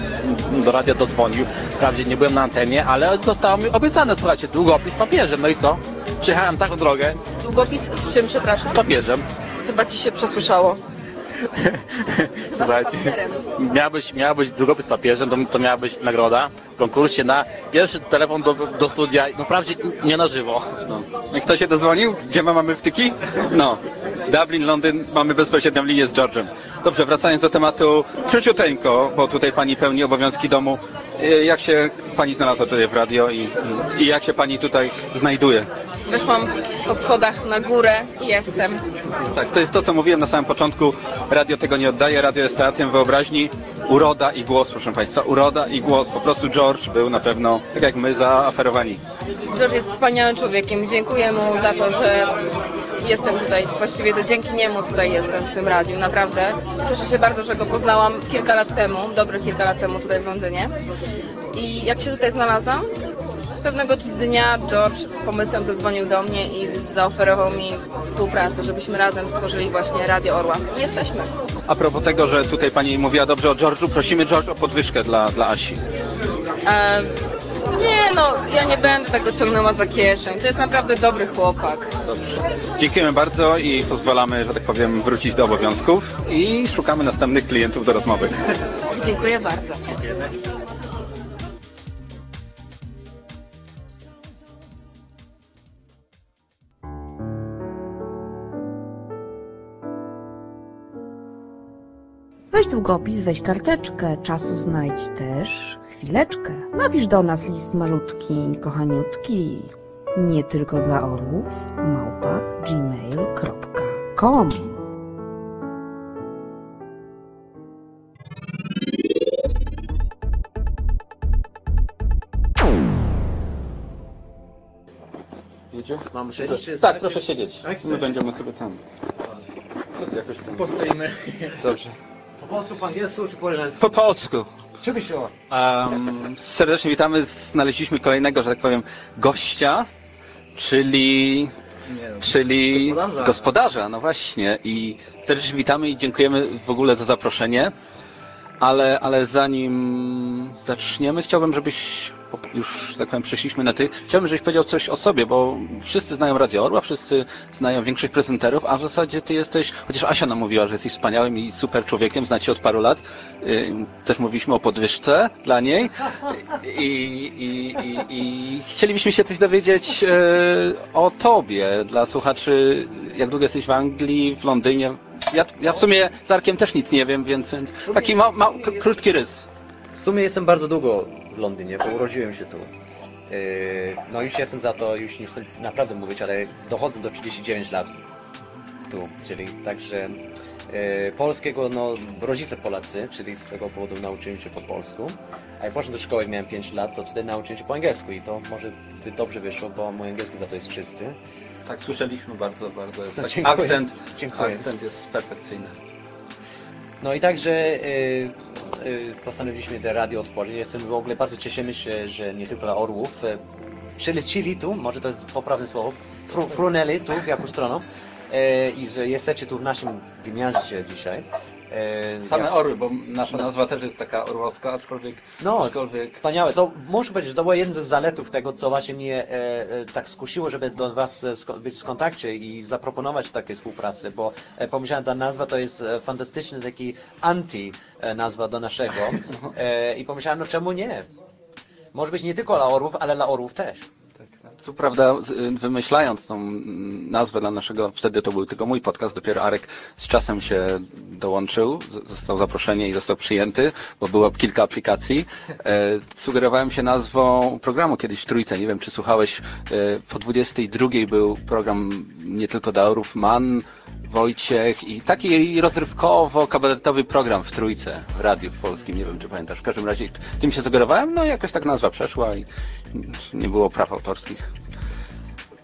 Speaker 7: do radia dodzwonił. Wprawdzie nie byłem na antenie, ale zostało mi obiecane, słuchajcie, długopis papieżem. No i co? Przyjechałem taką drogę
Speaker 12: Długopis z czym, przepraszam?
Speaker 7: z papieżem.
Speaker 12: Chyba ci się przesłyszało.
Speaker 7: Słuchajcie, być długopis z papieżem, to, to miała być nagroda w konkursie na pierwszy telefon do, do studia, no wprawdzie nie na żywo.
Speaker 6: No. I kto się dozwonił? Gdzie my mamy wtyki? No. Dublin, Londyn, mamy bezpośrednią linię z George'em. Dobrze, wracając do tematu króciuteńko, bo tutaj Pani pełni obowiązki domu. Y, Jak się Pani znalazła tutaj w radio i, i jak się Pani tutaj znajduje?
Speaker 12: Wyszłam po schodach na górę i jestem.
Speaker 6: Tak, to jest to, co mówiłem na samym początku. Radio tego nie oddaje, radio jest teatrem wyobraźni. Uroda i głos, proszę Państwa, uroda i głos. Po prostu George był na pewno, tak jak my, zaaferowani.
Speaker 12: George jest wspaniałym człowiekiem. Dziękuję mu za to, że jestem tutaj. Właściwie to dzięki niemu tutaj jestem w tym radiu, naprawdę. Cieszę się bardzo, że go poznałam kilka lat temu, dobre kilka lat temu tutaj w Londynie. I jak się tutaj znalazłam? Pewnego dnia George z pomysłem zadzwonił do mnie i zaoferował mi współpracę, żebyśmy razem stworzyli właśnie Radio Orła. I jesteśmy.
Speaker 6: A propos tego, że tutaj Pani mówiła dobrze o George'u, prosimy George o podwyżkę dla, dla Asi.
Speaker 12: E, nie no, ja nie będę tego ciągnęła za kieszeń. To jest naprawdę dobry chłopak.
Speaker 6: Dobrze. Dziękujemy bardzo i pozwalamy, że tak powiem, wrócić do obowiązków i szukamy następnych klientów do rozmowy.
Speaker 12: Dziękuję bardzo.
Speaker 10: Weź długopis, weź karteczkę, czasu znajdź też chwileczkę. Napisz do nas list malutki, kochaniutki, nie tylko dla orłów, małpa gmail.com?
Speaker 7: Mam siedzieć? czy
Speaker 6: Tak, proszę siedzieć.
Speaker 7: Jak
Speaker 6: My będziemy sobie tam. Jakoś tam.
Speaker 7: Postoimy.
Speaker 6: Dobrze.
Speaker 15: Po polsku, po angielsku czy po irlandzku?
Speaker 6: Po polsku.
Speaker 15: Się
Speaker 6: Um, serdecznie witamy. Znaleźliśmy kolejnego, że tak powiem, gościa, czyli, czyli
Speaker 7: Gospodarza.
Speaker 6: gospodarza. No właśnie. I serdecznie witamy i dziękujemy w ogóle za zaproszenie. Ale, ale zanim zaczniemy, chciałbym, żebyś już, tak powiem, przeszliśmy na ty. Chciałbym, żebyś powiedział coś o sobie, bo wszyscy znają Radio Orła, wszyscy znają większość prezenterów, a w zasadzie ty jesteś, chociaż Asia nam mówiła, że jesteś wspaniałym i super człowiekiem, znacie od paru lat. Yy, Też mówiliśmy o podwyżce dla niej i, i, i, i chcielibyśmy się coś dowiedzieć e, o tobie, dla słuchaczy, jak długo jesteś w Anglii, w Londynie. Ja, ja w sumie z Arkiem też nic nie wiem, więc taki ma, ma, krótki rys.
Speaker 11: W sumie jestem bardzo długo w Londynie, bo urodziłem się tu. Yy, No już jestem za to, już nie chcę naprawdę mówić, ale dochodzę do 39 lat tu, czyli także yy, polskiego, no rodzice Polacy, czyli z tego powodu nauczyłem się po polsku. A jak poszedłem do szkoły, jak miałem 5 lat, to wtedy nauczyłem się po angielsku i to może zbyt dobrze wyszło, bo mój angielski za to jest czysty.
Speaker 6: Tak, słyszeliśmy bardzo, bardzo.
Speaker 11: No,
Speaker 6: Taki
Speaker 11: dziękuję.
Speaker 6: akcent,
Speaker 11: Dziękuję.
Speaker 6: akcent jest perfekcyjny.
Speaker 11: No i także e, e, postanowiliśmy te radio otworzyć. Jestem w ogóle bardzo cieszymy się, że nie tylko dla orłów e, przylecili tu, może to jest poprawne słowo, fru, frunęli tu w jaką stroną e, i że jesteście tu w naszym gniaździe dzisiaj. E,
Speaker 6: Same orły, bo nasza nazwa też jest taka orłowska, aczkolwiek...
Speaker 11: No,
Speaker 6: aczkolwiek...
Speaker 11: wspaniałe. To muszę powiedzieć, że to był jeden z zaletów tego, co właśnie mnie e, e, tak skusiło, żeby do Was e, sko- być w kontakcie i zaproponować takie współpracę, bo e, pomyślałem, ta nazwa to jest e, fantastyczny taki anti e, nazwa do naszego e, i pomyślałem, no czemu nie? Może być nie tylko dla orłów, ale dla orłów też.
Speaker 6: Co prawda, y, wymyślając tą mm, nazwę dla naszego, wtedy to był tylko mój podcast, dopiero Arek z czasem się dołączył, został zaproszenie i został przyjęty, bo było kilka aplikacji. E, sugerowałem się nazwą programu kiedyś w Trójce, nie wiem czy słuchałeś, e, po 22 był program nie tylko dla Man, Wojciech i taki rozrywkowo-kabaretowy program w Trójce w radiu polskim, nie wiem czy pamiętasz. W każdym razie tym się sugerowałem, no i jakoś tak nazwa przeszła i nie było praw autorskich.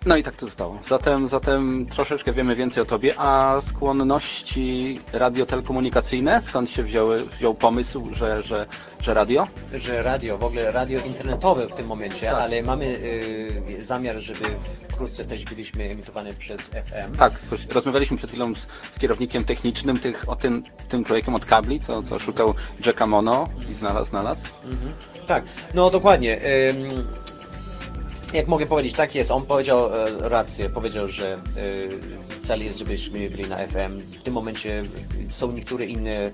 Speaker 6: No i tak to zostało. Zatem, zatem troszeczkę wiemy więcej o Tobie, a skłonności radiotelekomunikacyjne, skąd się wzięły, wziął pomysł, że, że, że radio?
Speaker 11: Że radio, w ogóle radio internetowe w tym momencie,
Speaker 6: Tak.
Speaker 11: ale mamy y, zamiar, żeby wkrótce też byliśmy emitowani przez FM.
Speaker 6: Tak, coś- rozmawialiśmy przed chwilą z, z kierownikiem technicznym tych, o tym, tym człowiekiem od kabli, co, co szukał Jacka Mono i znalazł, znalazł.
Speaker 11: Mhm. Tak, no dokładnie. Ym, jak mogę powiedzieć, tak jest. On powiedział e, rację. Powiedział, że e, cel jest, żebyśmy byli na FM. W tym momencie są niektóre inne e,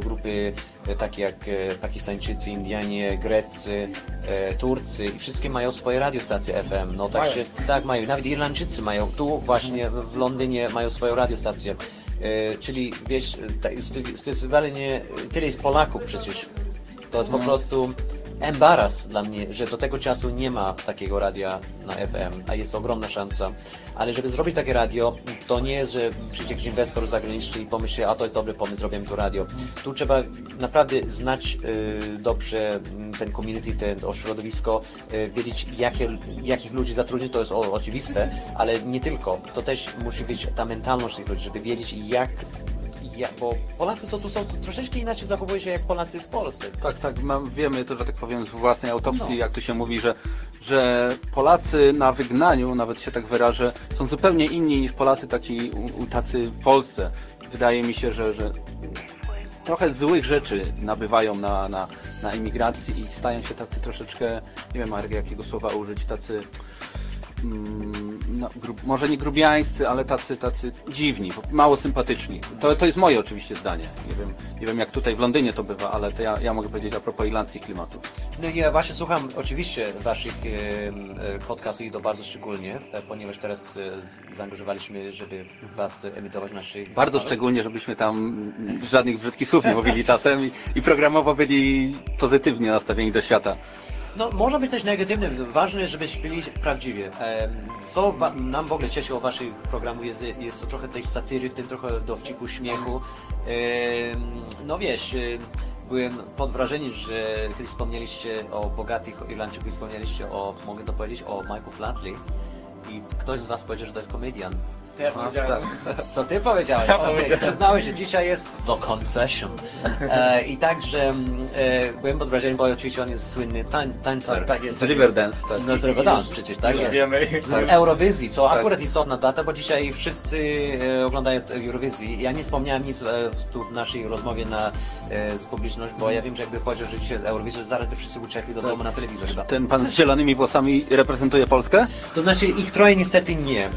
Speaker 11: grupy, e, takie jak e, Pakistańczycy, Indianie, Grecy, e, Turcy i wszystkie mają swoje radiostacje FM. No tak
Speaker 6: Mają.
Speaker 11: się, tak mają. Nawet Irlandczycy mają. Tu właśnie w Londynie mają swoją radiostację. Czyli wiesz, zdecydowanie tyle jest Polaków przecież. To jest po
Speaker 6: No.
Speaker 11: prostu embaras dla mnie, że do tego czasu nie ma takiego radia na FM, a jest to ogromna szansa. Ale żeby zrobić takie radio, to nie jest, że przyjdzie jakiś inwestor zagraniczny i pomyśli, a to jest dobry pomysł, zrobimy tu radio. Tu trzeba naprawdę znać y, dobrze mm, ten community, ten, to środowisko, y, wiedzieć jakie, jakich ludzi zatrudnić, to jest o, oczywiste, ale nie tylko. To też musi być ta mentalność tych ludzi, żeby wiedzieć jak ja, bo Polacy co tu są troszeczkę inaczej zachowują się jak Polacy w Polsce.
Speaker 6: Tak, tak, mam, wiemy to, że tak powiem, z własnej autopsji,
Speaker 11: No.
Speaker 6: jak tu się mówi, że, że Polacy na wygnaniu, nawet się tak wyrażę, są zupełnie inni niż Polacy taki, tacy w Polsce. Wydaje mi się, że, że trochę złych rzeczy nabywają na, na, na emigracji i stają się tacy troszeczkę, nie wiem Marek, jakiego słowa użyć, tacy mm, no, grub, może nie grubiańscy, ale tacy, tacy dziwni, mało sympatyczni. To, to jest moje oczywiście zdanie. Nie wiem, nie wiem jak tutaj w Londynie to bywa, ale to ja, ja mogę powiedzieć a propos irlandzkich klimatów.
Speaker 11: No ja właśnie słucham oczywiście Waszych e, podcastów i to bardzo szczególnie, e, ponieważ teraz e, zaangażowaliśmy, żeby Was emitować w naszych...
Speaker 6: Bardzo szczególnie, żebyśmy tam mm, żadnych brzydkich słów nie mówili czasem i, i programowo byli pozytywnie nastawieni do świata.
Speaker 11: No, może być też negatywny. Ważne, żebyśmy byli prawdziwie. Co nam w ogóle cieszy o Waszych programu jest, jest to trochę tej satyry, w tym trochę dowcipu, śmiechu. No wiesz, em, byłem pod wrażeniem, że kiedy wspomnieliście o bogatych Irlandczyku wspomnieliście o, mogę to powiedzieć, o Michael Flatley i ktoś z Was powiedział, że to jest komedian. To ja powiedziałem.
Speaker 6: tak.
Speaker 11: To Ty powiedziałeś.
Speaker 6: Ja
Speaker 11: Okej,
Speaker 6: powiedziałem.
Speaker 11: Przyznałeś, że dzisiaj jest The Confession. E, I także mm, e, byłem pod wrażeniem, bo oczywiście on jest słynny tań, tańcer.
Speaker 6: Tak, tak jest. Z Riverdance, tak.
Speaker 11: No z Riverdance przecież, tak?
Speaker 6: Już
Speaker 11: jest.
Speaker 6: wiemy.
Speaker 11: Z
Speaker 6: Tak.
Speaker 11: Eurowizji, co
Speaker 6: Tak.
Speaker 11: akurat istotna data, bo dzisiaj wszyscy e, oglądają Eurowizji. Ja nie wspomniałem nic e, tu w naszej rozmowie na, e, z publicznością, bo ja wiem, że jakby powiedział, że dzisiaj jest Eurowizja, zaraz by wszyscy uciekli do domu na telewizor chyba.
Speaker 6: Ten pan z zielonymi włosami reprezentuje Polskę?
Speaker 11: To znaczy ich troje niestety nie.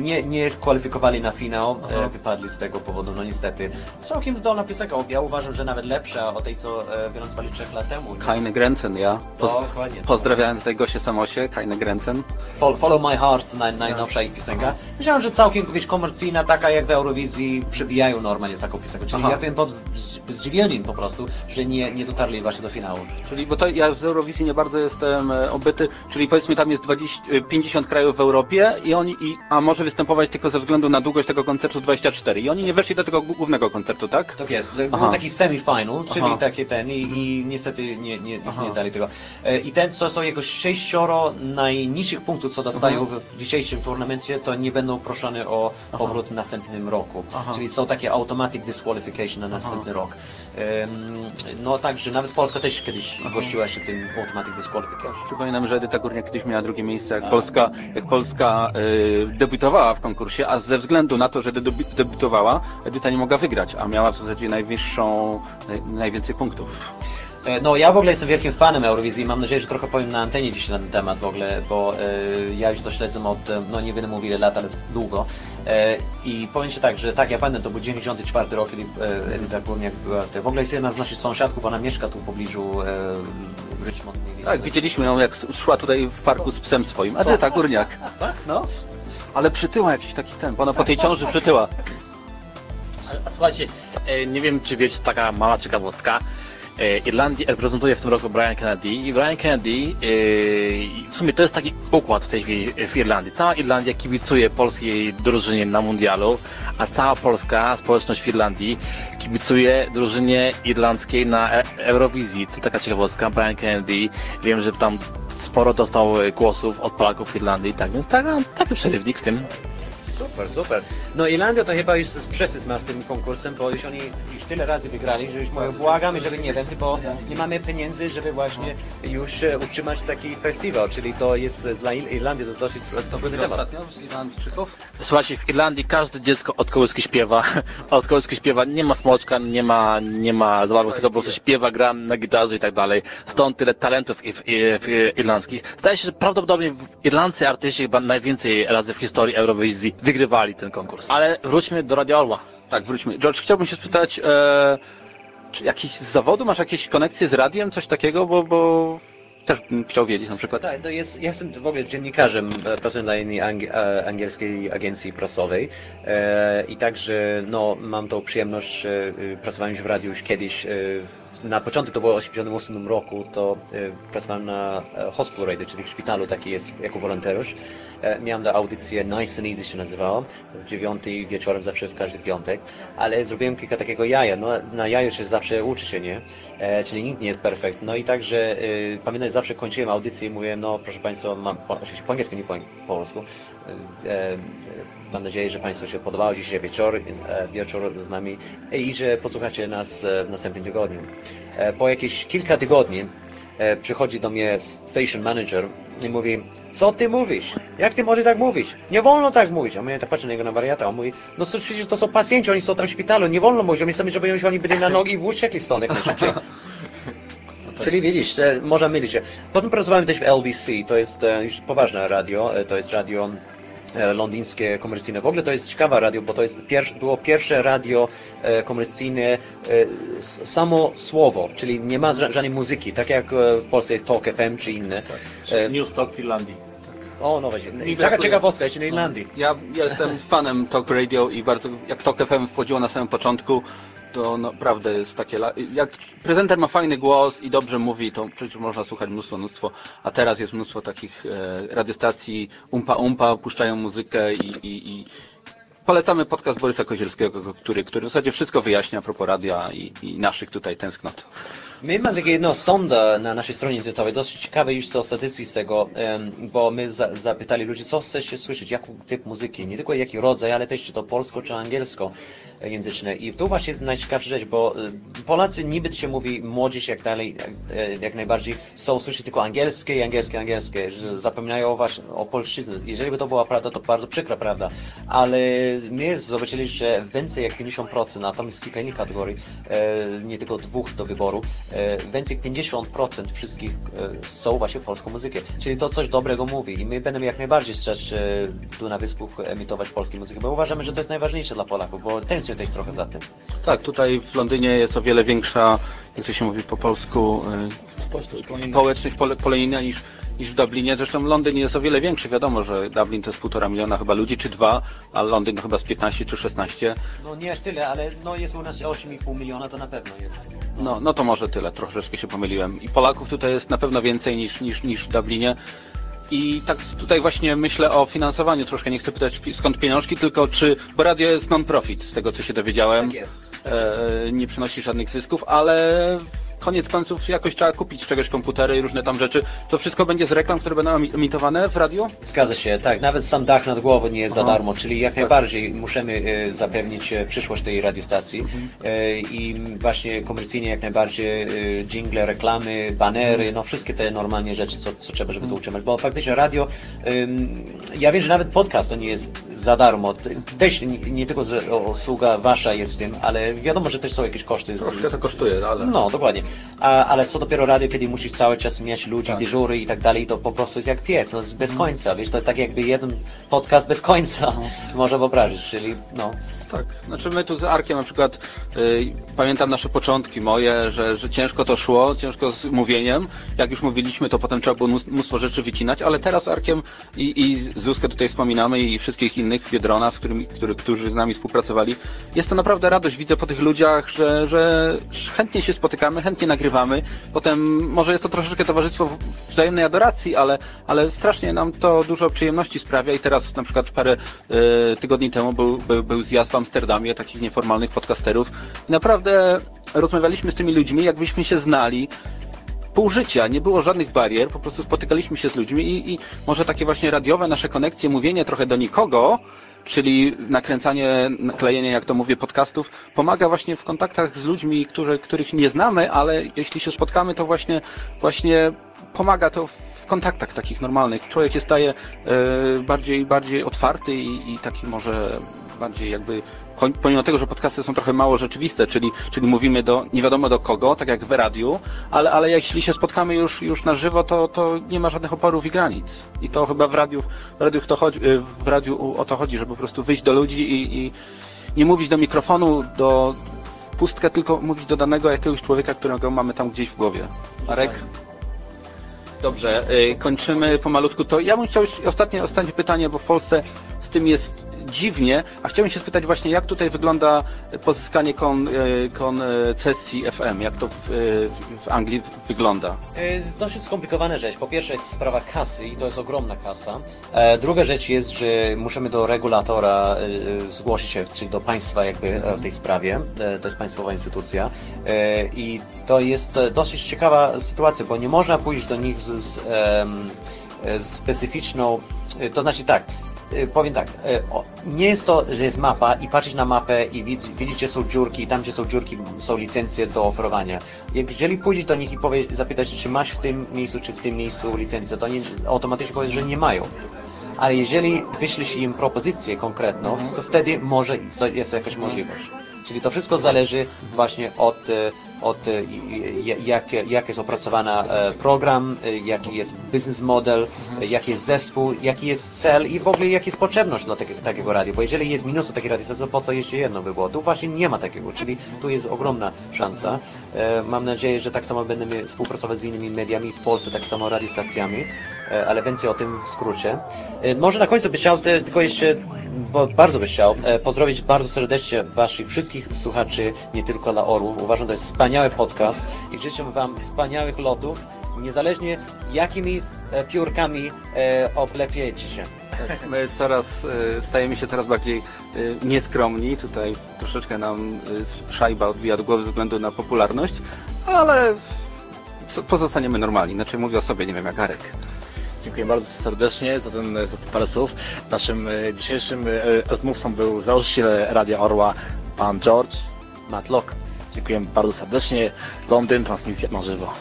Speaker 11: Nie, nie kwalifikowali na finał, e, wypadli z tego powodu, no niestety. Całkiem zdolna piosenka, ja uważam, że nawet lepsza od tej, co e, wylądowali trzech lat temu.
Speaker 6: Keine Grenzen, ja.
Speaker 11: Dokładnie.
Speaker 6: pozdrawiałem tutaj Gosię Samosie, Keine Grenzen.
Speaker 11: Fol- Follow My Heart, naj, najnowsza ich piosenka. Myślałem, że całkiem wiesz, komercyjna, taka jak w Eurowizji, przebijają normalnie taką piosenkę. Czyli
Speaker 6: Aha.
Speaker 11: ja byłem pod zdziwieniem po prostu, że nie, nie dotarli właśnie do finału.
Speaker 6: Czyli, bo to ja z Eurowizji nie bardzo jestem e, obyty, czyli powiedzmy tam jest 20, e, 50 krajów w Europie i oni, i, a może występować tylko ze względu na długość tego koncertu 24 i oni nie weszli do tego głównego koncertu, tak?
Speaker 11: Tak jest.
Speaker 6: Aha.
Speaker 11: Był taki semi-final, czyli
Speaker 6: Aha.
Speaker 11: takie ten i, i niestety nie, nie, już
Speaker 6: Aha.
Speaker 11: nie dali tego. E, I ten, co są jakoś sześcioro najniższych punktów, co dostają w dzisiejszym turnamencie, to nie będą proszone o powrót w następnym roku.
Speaker 6: Aha.
Speaker 11: Czyli są takie automatic disqualification na następny rok. No także nawet Polska też kiedyś gościła się tym automatic disqualification.
Speaker 6: Przypominam, że Edyta Górniak kiedyś miała drugie miejsce, jak Polska, jak Polska y, debiutowała w konkursie, a ze względu na to, że debi- debiutowała, Edyta nie mogła wygrać, a miała w zasadzie najwyższą, naj, najwięcej punktów.
Speaker 11: E, No ja w ogóle jestem wielkim fanem Eurowizji i mam nadzieję, że trochę powiem na antenie dzisiaj na ten temat w ogóle, bo e, ja już to śledzę od, e, no nie będę mówił ile lat, ale długo. E, I powiem Ci tak, że tak, ja pamiętam, to był 94 rok, kiedy e, Edyta Górniak była, to w ogóle jest jedna z naszych sąsiadków, ona mieszka tu w pobliżu e, Richmond.
Speaker 6: Tak, widzieliśmy ją, jak szła tutaj w parku z psem swoim. Edyta Górniak.
Speaker 11: Tak? No.
Speaker 6: Ale przytyła jakiś taki ten, bo ona po tej ciąży przytyła.
Speaker 7: A, a słuchajcie, e, nie wiem czy wiecie, taka mała ciekawostka. E, Irlandię reprezentuje w tym roku Brian Kennedy i Brian Kennedy e, w sumie to jest taki układ w tej chwili w Irlandii. Cała Irlandia kibicuje polskiej drużynie na mundialu, a cała polska społeczność w Irlandii kibicuje drużynie irlandzkiej na e- Eurowizji. To taka ciekawostka. Brian Kennedy, wiem, że tam sporo dostał głosów od Polaków w Irlandii, tak więc taki przerywnik w tym.
Speaker 11: Super, super. No Irlandia to chyba już z przesyt ma z tym konkursem, bo już oni już tyle razy wygrali, że już mówią, błagamy, żeby nie więcej, bo nie mamy pieniędzy, żeby właśnie już e, utrzymać taki festiwal, czyli to jest e, dla Ir- Irlandii to jest dosyć tr- trudny temat.
Speaker 6: z Irlandczyków?
Speaker 7: Słuchajcie, w Irlandii każde dziecko od kołyski śpiewa. Od kołyski śpiewa, nie ma smoczka, nie ma, nie ma zabawy, tylko po prostu śpiewa, gra na gitarze i tak dalej. Stąd tyle talentów i- w, i- w irlandzkich. Zdaje się, że prawdopodobnie w irlandzcy artyści chyba najwięcej razy w historii Eurowizji wygrywali ten konkurs. Ale wróćmy do Radio Orła.
Speaker 6: Tak, wróćmy. George, chciałbym się spytać, e, czy jakiś z zawodu masz jakieś konekcje z radiem, coś takiego, bo, bo też bym chciał wiedzieć na przykład.
Speaker 11: Tak, to jest, ja jestem w ogóle dziennikarzem, e, pracuję dla jednej e, angielskiej agencji prasowej e, i także no, mam tą przyjemność, e, pracowałem już w radiu już kiedyś, e, na początku to było w 1988 roku, to e, pracowałem na e, Hospital Radio, czyli w szpitalu, taki jest jako wolontariusz. E, miałem na audycję Nice and Easy się nazywała, w dziewiątej wieczorem zawsze w każdy piątek, ale zrobiłem kilka takiego jaja, no na jaju się zawsze uczy się, nie? E, czyli nikt nie jest perfekt. No i także e, pamiętam, zawsze kończyłem audycję i mówiłem, no proszę Państwa, mam, oczywiście po angielsku, nie po, po polsku. Mam nadzieję, że Państwu się podobało dzisiaj wieczór, e, wieczór z nami i że posłuchacie nas e, w następnym tygodniu. E, po jakieś kilka tygodni przychodzi do mnie station manager i mówi, co ty mówisz? Jak ty możesz tak mówić? Nie wolno tak mówić. A my tak patrzę na niego na wariata, on mówi, no przecież to są pacjenci, oni są tam w szpitalu, nie wolno mówić, my chcemy, żeby oni byli na nogi i uciekli stąd jak najszybciej. Czyli widzisz, można mylić się. Potem pracowałem też w LBC, to jest już poważne radio, to jest radio londyńskie komercyjne. W ogóle to jest ciekawe radio, bo to jest pier było pierwsze radio e, komercyjne e, samo słowo, czyli nie ma ża- żadnej muzyki, tak jak e, w Polsce jest Talk FM czy inne. E,
Speaker 7: News Talk w Irlandii.
Speaker 11: o, no właśnie. Taka ciekawostka, jeszcze na Irlandii.
Speaker 6: Ja, ja jestem fanem Talk Radio i bardzo, jak Talk FM wchodziło na samym początku, to naprawdę jest takie, jak prezenter ma fajny głos i dobrze mówi, to przecież można słuchać mnóstwo, mnóstwo, a teraz jest mnóstwo takich e, radiostacji umpa umpa, puszczają muzykę i, i, i polecamy podcast Borysa Kozielskiego, który, który w zasadzie wszystko wyjaśnia a propos radia i, i naszych tutaj tęsknot.
Speaker 11: My mamy takie jedno sonda na naszej stronie internetowej, dosyć ciekawe już są statystyki z tego, bo my za, zapytali ludzi, co chcecie słyszeć, jaki typ muzyki, nie tylko jaki rodzaj, ale też czy to polsko, czy angielsko e, języczne. I tu właśnie jest najciekawsza rzecz, bo e, Polacy niby się mówi, młodzież jak dalej, e, jak najbardziej są słyszeć tylko angielskie i angielskie, angielskie, że zapominają właśnie o polszczyźnie. Jeżeli by to była prawda, to bardzo przykra prawda, ale my zobaczyli, że więcej jak 50%, a tam jest kilka innych kategorii, e, nie tylko dwóch do wyboru, e, więcej jak 50% wszystkich e, są właśnie polską muzykę. Czyli to coś dobrego mówi i my będziemy jak najbardziej strzec tu na Wyspach emitować polską muzykę, bo uważamy, że to jest najważniejsze dla Polaków, bo tęsknię też trochę za tym.
Speaker 6: Tak, tutaj w Londynie jest o wiele większa, jak to się mówi po polsku, e,
Speaker 7: społeczność
Speaker 6: pole- niż, niż w Dublinie. Zresztą Londyn jest o wiele większy. Wiadomo, że Dublin to jest półtora miliona chyba ludzi, czy dwa, a Londyn chyba z 15 czy 16.
Speaker 11: No nie aż tyle, ale no jest u nas 8,5 miliona, to na pewno jest.
Speaker 6: No, no to może tyle, troszeczkę się pomyliłem. I Polaków tutaj jest na pewno więcej niż, niż, niż w Dublinie. I tak tutaj właśnie myślę o finansowaniu troszkę. Nie chcę pytać skąd pieniążki, tylko czy, bo radio jest non-profit, z tego co się dowiedziałem.
Speaker 11: Tak jest.
Speaker 6: E, nie przynosi żadnych zysków, ale koniec końców jakoś trzeba kupić z czegoś komputery i różne tam rzeczy. To wszystko będzie z reklam, które będą emi- emitowane w radiu?
Speaker 11: Zgadza się, tak. Nawet sam dach nad głową nie jest za
Speaker 6: Aha.
Speaker 11: darmo, czyli jak najbardziej musimy e, zapewnić e, przyszłość tej radiostacji
Speaker 6: Mhm.
Speaker 11: e, i właśnie komercyjnie jak najbardziej jingle, reklamy, banery,
Speaker 6: Mhm.
Speaker 11: no wszystkie te normalnie rzeczy, co, co trzeba, żeby to utrzymać, bo faktycznie radio, ja wiem, że nawet podcast to nie jest za darmo, T- też nie, nie tylko że usługa wasza jest w tym, ale wiadomo, że też są jakieś koszty. z-
Speaker 6: Troszkę to kosztuje, ale...
Speaker 11: No, dokładnie. A, ale co dopiero radio, kiedy musisz cały czas mieć ludzi,
Speaker 6: Tak.
Speaker 11: dyżury i tak dalej, to po prostu jest jak piec, no jest bez
Speaker 6: Mhm.
Speaker 11: końca, wiesz, to jest tak jakby jeden podcast bez końca, można wyobrazić, czyli no.
Speaker 6: Tak, znaczy my tu z Arkiem na przykład y, pamiętam nasze początki moje, że, że ciężko to szło, ciężko z mówieniem. Jak już mówiliśmy, to potem trzeba było mnós- mnóstwo rzeczy wycinać, ale teraz z Arkiem i, i Zuzkę tutaj wspominamy i wszystkich innych Biedrona, z którymi, który, którzy z nami współpracowali. Jest to naprawdę radość, widzę po tych ludziach, że, że chętnie się spotykamy, chętnie nagrywamy. Potem może jest to troszeczkę towarzystwo wzajemnej adoracji, ale, ale strasznie nam to dużo przyjemności sprawia. I teraz na przykład parę e, tygodni temu był, był, był zjazd w Amsterdamie takich nieformalnych podcasterów. I naprawdę rozmawialiśmy z tymi ludźmi, jakbyśmy się znali pół życia, nie było żadnych barier, po prostu spotykaliśmy się z ludźmi i, i może takie właśnie radiowe nasze konekcje, mówienie trochę do nikogo, czyli nakręcanie, naklejenie, jak to mówię, podcastów, pomaga właśnie w kontaktach z ludźmi, którzy, których nie znamy, ale jeśli się spotkamy, to właśnie, właśnie pomaga to w kontaktach takich normalnych. Człowiek się staje e, bardziej, bardziej otwarty i, i taki może bardziej jakby pomimo tego, że podcasty są trochę mało rzeczywiste, czyli, czyli mówimy do nie wiadomo do kogo, tak jak w radiu, ale, ale jeśli się spotkamy już, już na żywo, to, to nie ma żadnych oporów i granic. I to chyba w radiu, w radiu, w to chodzi, y, w radiu o to chodzi, żeby po prostu wyjść do ludzi i, i nie mówić do mikrofonu, do w pustkę, tylko mówić do danego jakiegoś człowieka, którego mamy tam gdzieś w głowie. Marek? Dobrze, y, kończymy pomalutku. To ja bym chciał ostatnie, ostatnie pytanie, bo w Polsce z tym jest dziwnie, a chciałbym się spytać właśnie, jak tutaj wygląda pozyskanie kon, y, koncesji FM, jak to w, y, w Anglii wygląda?
Speaker 11: E, Dosyć skomplikowana rzecz. Po pierwsze jest sprawa kasy i to jest ogromna kasa. E, Druga rzecz jest, że musimy do regulatora e, zgłosić się, czyli do państwa jakby e, w tej sprawie. E, To jest państwowa instytucja. E, I to jest e, dosyć ciekawa sytuacja, bo nie można pójść do nich z, z e, specyficzną, e, to znaczy tak, e, powiem tak, o, nie jest to, że jest mapa i patrzeć na mapę i widz, widzicie są dziurki i tam gdzie są dziurki są licencje do oferowania. Jeżeli pójdziesz do nich i powie, zapytać, czy masz w tym miejscu, czy w tym miejscu licencję, to oni automatycznie powiedzą, że nie mają. Ale jeżeli wyślesz im propozycję konkretną, to wtedy może jest jakaś możliwość. Czyli to wszystko zależy właśnie od, e, od jak, jak jest opracowany e, program, e, jaki jest business model, e, jaki jest zespół, jaki jest cel i w ogóle jaka jest potrzebność dla takiego, takiego radia. Bo jeżeli jest minus takiej radiostacji, to po co jeszcze jedno by było? Tu właśnie nie ma takiego, czyli tu jest ogromna szansa. Mam nadzieję, że tak samo będziemy współpracować z innymi mediami w Polsce, tak samo radiostacjami, ale więcej o tym w skrócie. Może na końcu by chciał tylko jeszcze, bo bardzo by chciał, pozdrowić bardzo serdecznie Waszych wszystkich słuchaczy, nie tylko dla Orłów. Uważam, że to jest wspaniały podcast i życzę Wam wspaniałych lotów, niezależnie jakimi e, piórkami e, oblepiecie się.
Speaker 6: My coraz, e, stajemy się coraz bardziej nieskromni. Tutaj troszeczkę nam szajba odbija do głowy ze względu na popularność, ale pozostaniemy normalni. Znaczy mówię o sobie, nie wiem jak Arek.
Speaker 7: Dziękuję bardzo serdecznie za ten, za te parę słów. Naszym dzisiejszym rozmówcą był założyciel Radia Orła, pan George
Speaker 11: Matlock.
Speaker 7: Dziękuję bardzo serdecznie. Londyn, transmisja na żywo.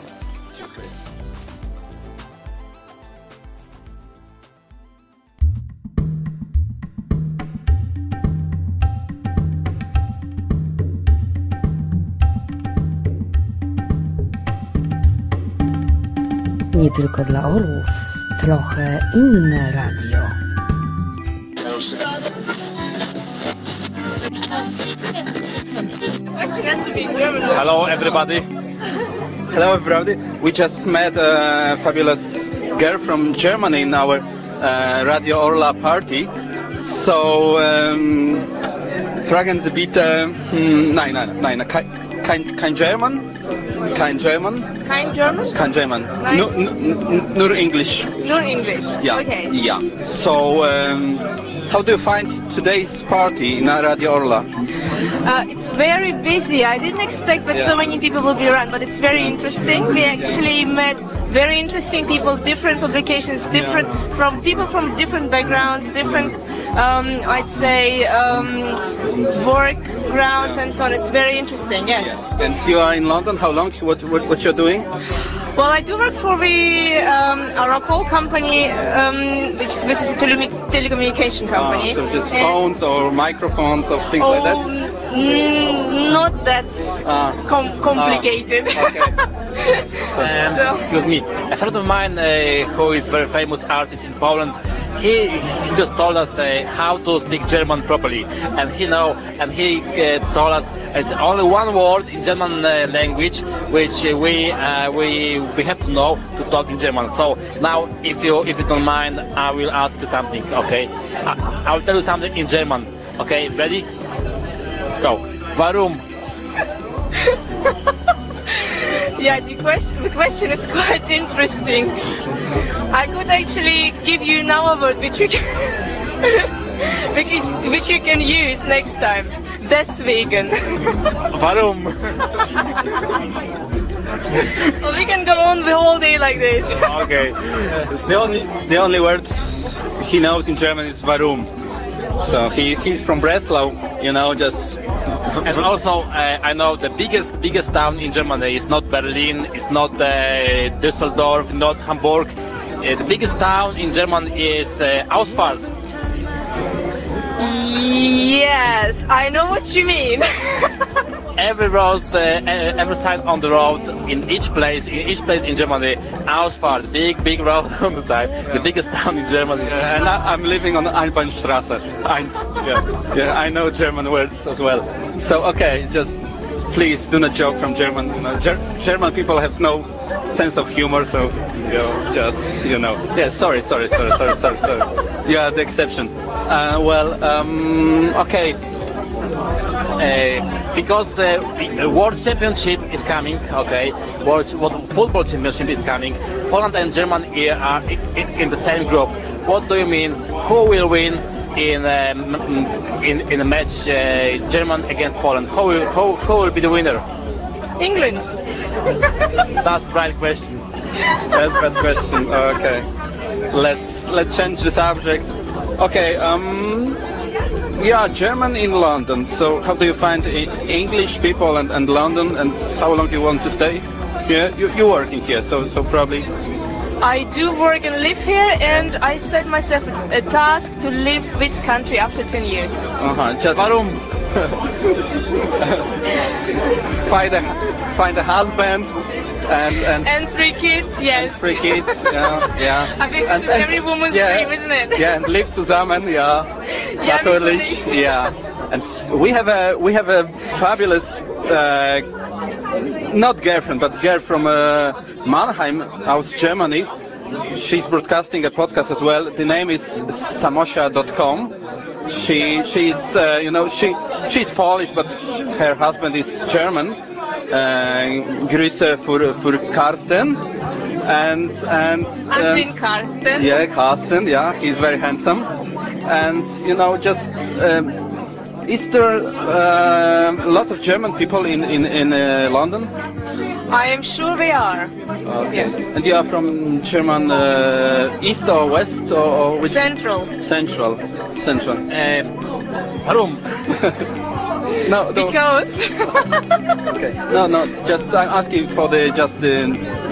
Speaker 10: Nie tylko dla orłów, trochę inne radio.
Speaker 7: Hello everybody.
Speaker 6: Hello everybody. We just met a fabulous girl from Germany in our uh, Radio Orla party. So, um, fragen Sie bitte, hm, nein, nein, nein, kein, kein, German? kein German,
Speaker 12: Kein German?
Speaker 6: kein German,
Speaker 12: Nein.
Speaker 6: nur, nur, nur English.
Speaker 12: Nur English.
Speaker 6: Yeah,
Speaker 12: Okay.
Speaker 6: yeah. So, um, how do you find today's party in Radio Orla?
Speaker 16: Uh, it's very busy. I didn't expect that so many people will be around, but it's very interesting. We actually met very interesting people, different publications, different from people from different backgrounds, different, um, I'd say, um, work grounds and so on. It's very interesting. Yes.
Speaker 6: And you are in London. How long? What what, what you're doing?
Speaker 16: Well, I do work for the um, Oracle company, um, which is, which is a tele- telecommunication company.
Speaker 6: Ah, so just
Speaker 16: And-
Speaker 6: phones or microphones or things like that.
Speaker 16: Mm, not that
Speaker 6: Ah.
Speaker 16: com- complicated.
Speaker 7: Um, excuse me. A friend of mine uh, who is very famous artist in Poland, he, he just told us uh, how to speak German properly, and he know, and he uh, told us it's only one word in German uh, language which uh, we uh, we we have to know to talk in German. So now, if you if you don't mind, I will ask you something. Okay, I, I will tell you something in German. Okay, ready? Go. Warum?
Speaker 16: yeah, the question, the question is quite interesting. I could actually give you now a word which you can, which, you- which you can use next time. Deswegen.
Speaker 7: Warum?
Speaker 16: so we can go on the whole day like this.
Speaker 6: Okay. The only the only word he knows in German is warum. So he he's from Breslau, you know, just
Speaker 7: And also, uh, I know the biggest biggest town in Germany is not Berlin, it's not uh, Düsseldorf, not Hamburg. Uh, the biggest town in Germany is uh, Ausfahrt.
Speaker 16: yes, I know what you mean.
Speaker 7: Every road, uh, every sign on the road, in each place, in each place in Germany, Ausfahrt, big big road on the side, the biggest town in Germany.
Speaker 6: and I, I'm living on Einbahnstraße. Yeah. Yeah, I know German words as well. So okay, just please do not joke from German. You know, Ger- German people have no sense of humor, so you know, just you know. Yeah, sorry, sorry, sorry, sorry, sorry, sorry. You are the exception. Uh, well, um, okay.
Speaker 7: Uh, because the uh, World Championship is coming, okay, World, World Football Championship is coming. Poland and Germany are i- i- in the same group. What do you mean? Who will win in um, in in a match uh, German against Poland? Who will who, who will be the winner?
Speaker 16: England.
Speaker 7: That's the right question.
Speaker 6: That's bad question. Okay. Let's let's change the subject. Okay. Um. Yeah, German in London. So how do you find E- English people and, and London, and how long do you want to stay? Yeah, you, you're working here, so so probably.
Speaker 16: I do work and live here, and I set myself a task to leave this country after 10 years.
Speaker 6: Uh-huh. Just Warum? find a find a husband and and
Speaker 16: And three kids, yes.
Speaker 6: three kids. Yeah, yeah.
Speaker 16: I think
Speaker 6: And-
Speaker 16: this is
Speaker 6: and-
Speaker 16: every woman's
Speaker 6: yeah,
Speaker 16: dream, isn't it?
Speaker 6: Yeah, and live zusammen. Yeah, natürlich. Yeah, and we have a we have a fabulous. Uh, not girlfriend, but girl from uh, Mannheim, aus Germany. She's broadcasting a podcast as well. The name is samosha.com. She she's uh, you know she she's Polish, but her husband is German. Uh, Grüße für für Karsten and and
Speaker 16: I'm
Speaker 6: uh,
Speaker 16: Karsten.
Speaker 6: yeah, Carsten, yeah, he's very handsome. And, you know, just, um, is there uh, a lot of German people in, in, in uh, London?
Speaker 16: I am sure they are.
Speaker 6: Okay.
Speaker 16: Yes.
Speaker 6: And you are from German uh, east or west or, or which?
Speaker 16: Central.
Speaker 6: Central. Central.
Speaker 7: Uh, warum?
Speaker 6: no, no,
Speaker 16: Because.
Speaker 6: okay. no, no, just I'm asking for the, just the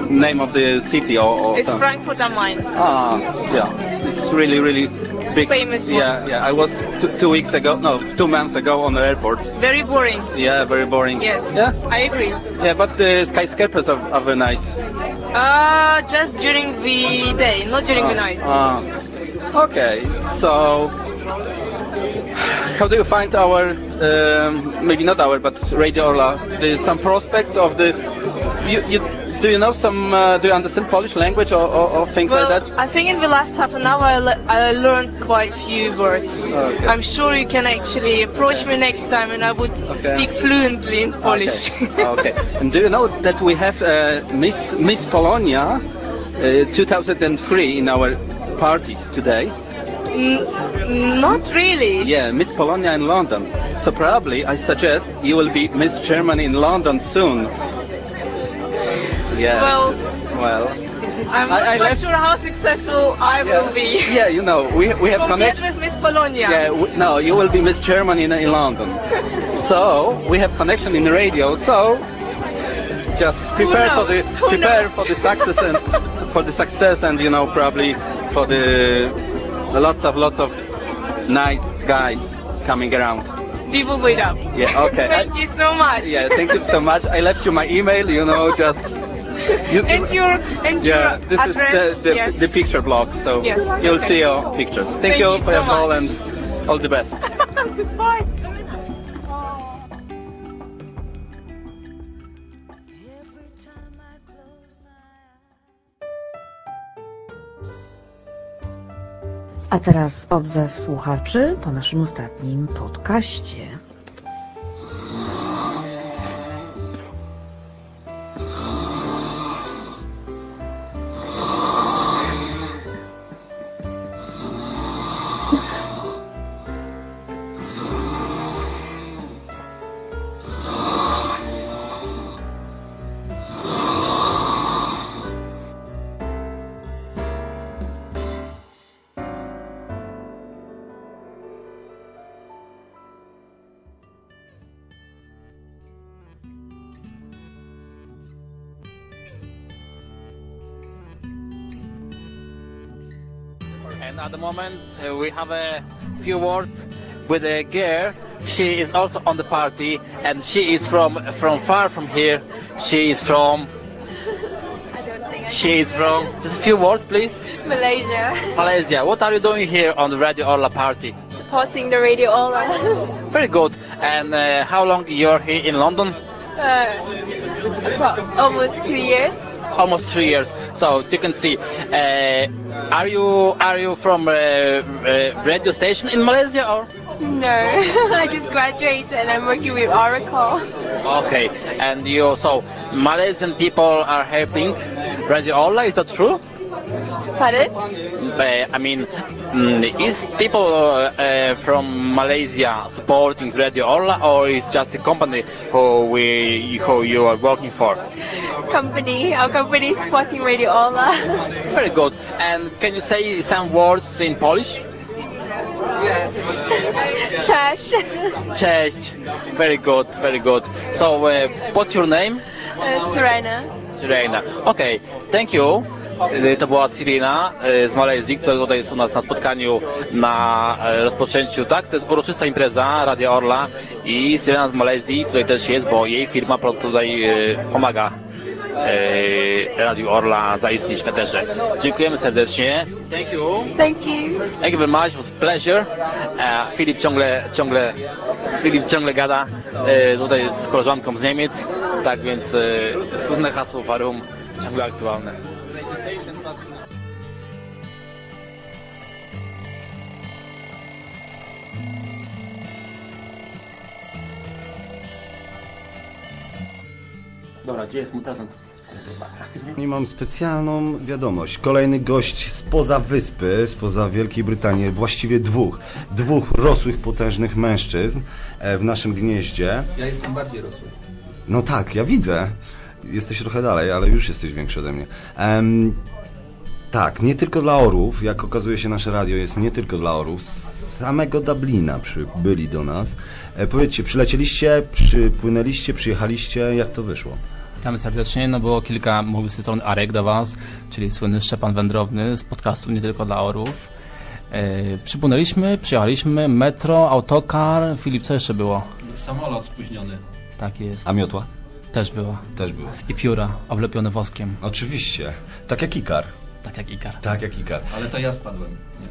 Speaker 6: name of the city or, or
Speaker 16: it's
Speaker 6: town.
Speaker 16: Frankfurt am Main.
Speaker 6: Ah, yeah, it's really, really big.
Speaker 16: Famous one.
Speaker 6: Yeah, yeah. I was t- two weeks ago, no, two months ago on the airport.
Speaker 16: Very boring.
Speaker 6: Yeah, very boring.
Speaker 16: Yes.
Speaker 6: Yeah,
Speaker 16: I agree.
Speaker 6: yeah, but the skyscrapers are, are very nice.
Speaker 16: Uh, just during the day, not during the night.
Speaker 6: Ah, okay. So, how do you find our, um, maybe not our, but Radio Orla, the, some prospects of the, you, you, do you know some? Uh, do you understand Polish language or, or, or things
Speaker 16: Well,
Speaker 6: like that?
Speaker 16: I think in the last half an hour I, le- I learned quite few words.
Speaker 6: Okay.
Speaker 16: I'm sure you can actually approach me next time and I would speak fluently in Polish.
Speaker 6: Okay. okay. And do you know that we have uh, Miss Miss Polonia uh, 2003 in our party today?
Speaker 16: N- not really.
Speaker 6: Yeah, Miss Polonia in London. So probably I suggest you will be Miss Germany in London soon. Yeah.
Speaker 16: Well,
Speaker 6: well.
Speaker 16: I'm
Speaker 6: I-
Speaker 16: not
Speaker 6: I
Speaker 16: quite
Speaker 6: left-
Speaker 16: sure how successful I will be.
Speaker 6: Yeah, you know, we we have connection.
Speaker 16: with Miss Polonia.
Speaker 6: Yeah, w- no, you will be Miss Germany in, in London. so we have connection in the radio. So just prepare for the?
Speaker 16: Who
Speaker 6: prepare
Speaker 16: knows?
Speaker 6: for the success and for the success and you know probably for the lots of lots of nice guys coming around.
Speaker 16: We will wait up.
Speaker 6: Yeah, okay.
Speaker 16: Thank you so much.
Speaker 6: Yeah, thank you so much. I left you my email. You know, just you,
Speaker 16: And your and
Speaker 6: yeah,
Speaker 16: your
Speaker 6: this
Speaker 16: address.
Speaker 6: is the, the,
Speaker 16: yes.
Speaker 6: the picture blog. So
Speaker 16: Yes,
Speaker 6: you'll
Speaker 16: okay.
Speaker 6: see your pictures. Thank,
Speaker 16: Thank
Speaker 6: you,
Speaker 16: you
Speaker 6: for
Speaker 16: so
Speaker 6: your call and all the best.
Speaker 16: Goodbye.
Speaker 10: A teraz odzew słuchaczy po naszym ostatnim podcaście.
Speaker 7: Moment, uh, we have a few words with a girl. She is also on the party, and she is from from far from here. She is from. She is from. Just a few words, please.
Speaker 16: Malaysia.
Speaker 7: Malaysia. What are you doing here on the Radio Orla party?
Speaker 16: Supporting the radio all around.
Speaker 7: Very good. And uh, how long you're here in London?
Speaker 16: Uh, well, almost two years.
Speaker 7: Almost three years. So you can see. Uh, are you are you from a, uh radio station in Malaysia or?
Speaker 16: No, I just graduated and I'm working with Oracle.
Speaker 7: Okay. And you so Malaysian people are helping Radio Orla. Is that true?
Speaker 16: Pardon?
Speaker 7: Uh, I mean, mm, is people uh, uh, from Malaysia supporting Radio Orla, or is just a company who we who you are working for?
Speaker 16: Company, our company is supporting Radio Ola.
Speaker 7: Very good. And can you say some words in Polish?
Speaker 16: Cześć.
Speaker 7: Cześć. Very good, very good. So, uh, what's your name?
Speaker 16: Uh, Serena.
Speaker 7: Sirena. Okej, thank you. Y, To była Sirena y, z Malezji, która tutaj jest u nas na spotkaniu na e, rozpoczęciu, tak? To jest uroczysta impreza Radia Orla i Sirena z Malezji tutaj też jest, bo jej firma tutaj e, pomaga Radiu Orla zaistnieć w eterze. Dziękujemy serdecznie. Thank you.
Speaker 16: Thank you.
Speaker 7: Thank you very much, it was a pleasure. E, Filip ciągle, ciągle, Filip ciągle gada e, tutaj z koleżanką z Niemiec, tak więc e, słynne hasło Warum ciągle aktualne. Dobra, gdzie jest mój prezent?
Speaker 17: I mam specjalną wiadomość. Kolejny gość spoza wyspy, spoza Wielkiej Brytanii, właściwie dwóch. Dwóch rosłych, potężnych mężczyzn e, w naszym gnieździe.
Speaker 18: Ja jestem bardziej rosły.
Speaker 17: No tak, ja widzę. Jesteś trochę dalej, ale już jesteś większy ode mnie. Em, tak, nie tylko dla orów, jak okazuje się nasze radio jest nie tylko dla orów. Z samego Dublina przybyli do nas. E, powiedzcie, przylecieliście, przypłynęliście, przyjechaliście, jak to wyszło?
Speaker 1: Witamy serdecznie. No było kilka mówił z tej strony Arek do Was, czyli słynny Szczepan Wędrowny z podcastu Nie Tylko dla Orów. E, przypłynęliśmy, przyjechaliśmy, metro, autokar, Filip, co jeszcze było?
Speaker 18: Samolot spóźniony.
Speaker 1: Tak jest.
Speaker 17: A miotła?
Speaker 1: Też była.
Speaker 17: Też była.
Speaker 1: I pióra oblepione woskiem.
Speaker 17: Oczywiście. Tak jak Ikar.
Speaker 1: Tak jak Ikar.
Speaker 17: Tak jak Ikar.
Speaker 18: Ale to ja spadłem. Nie.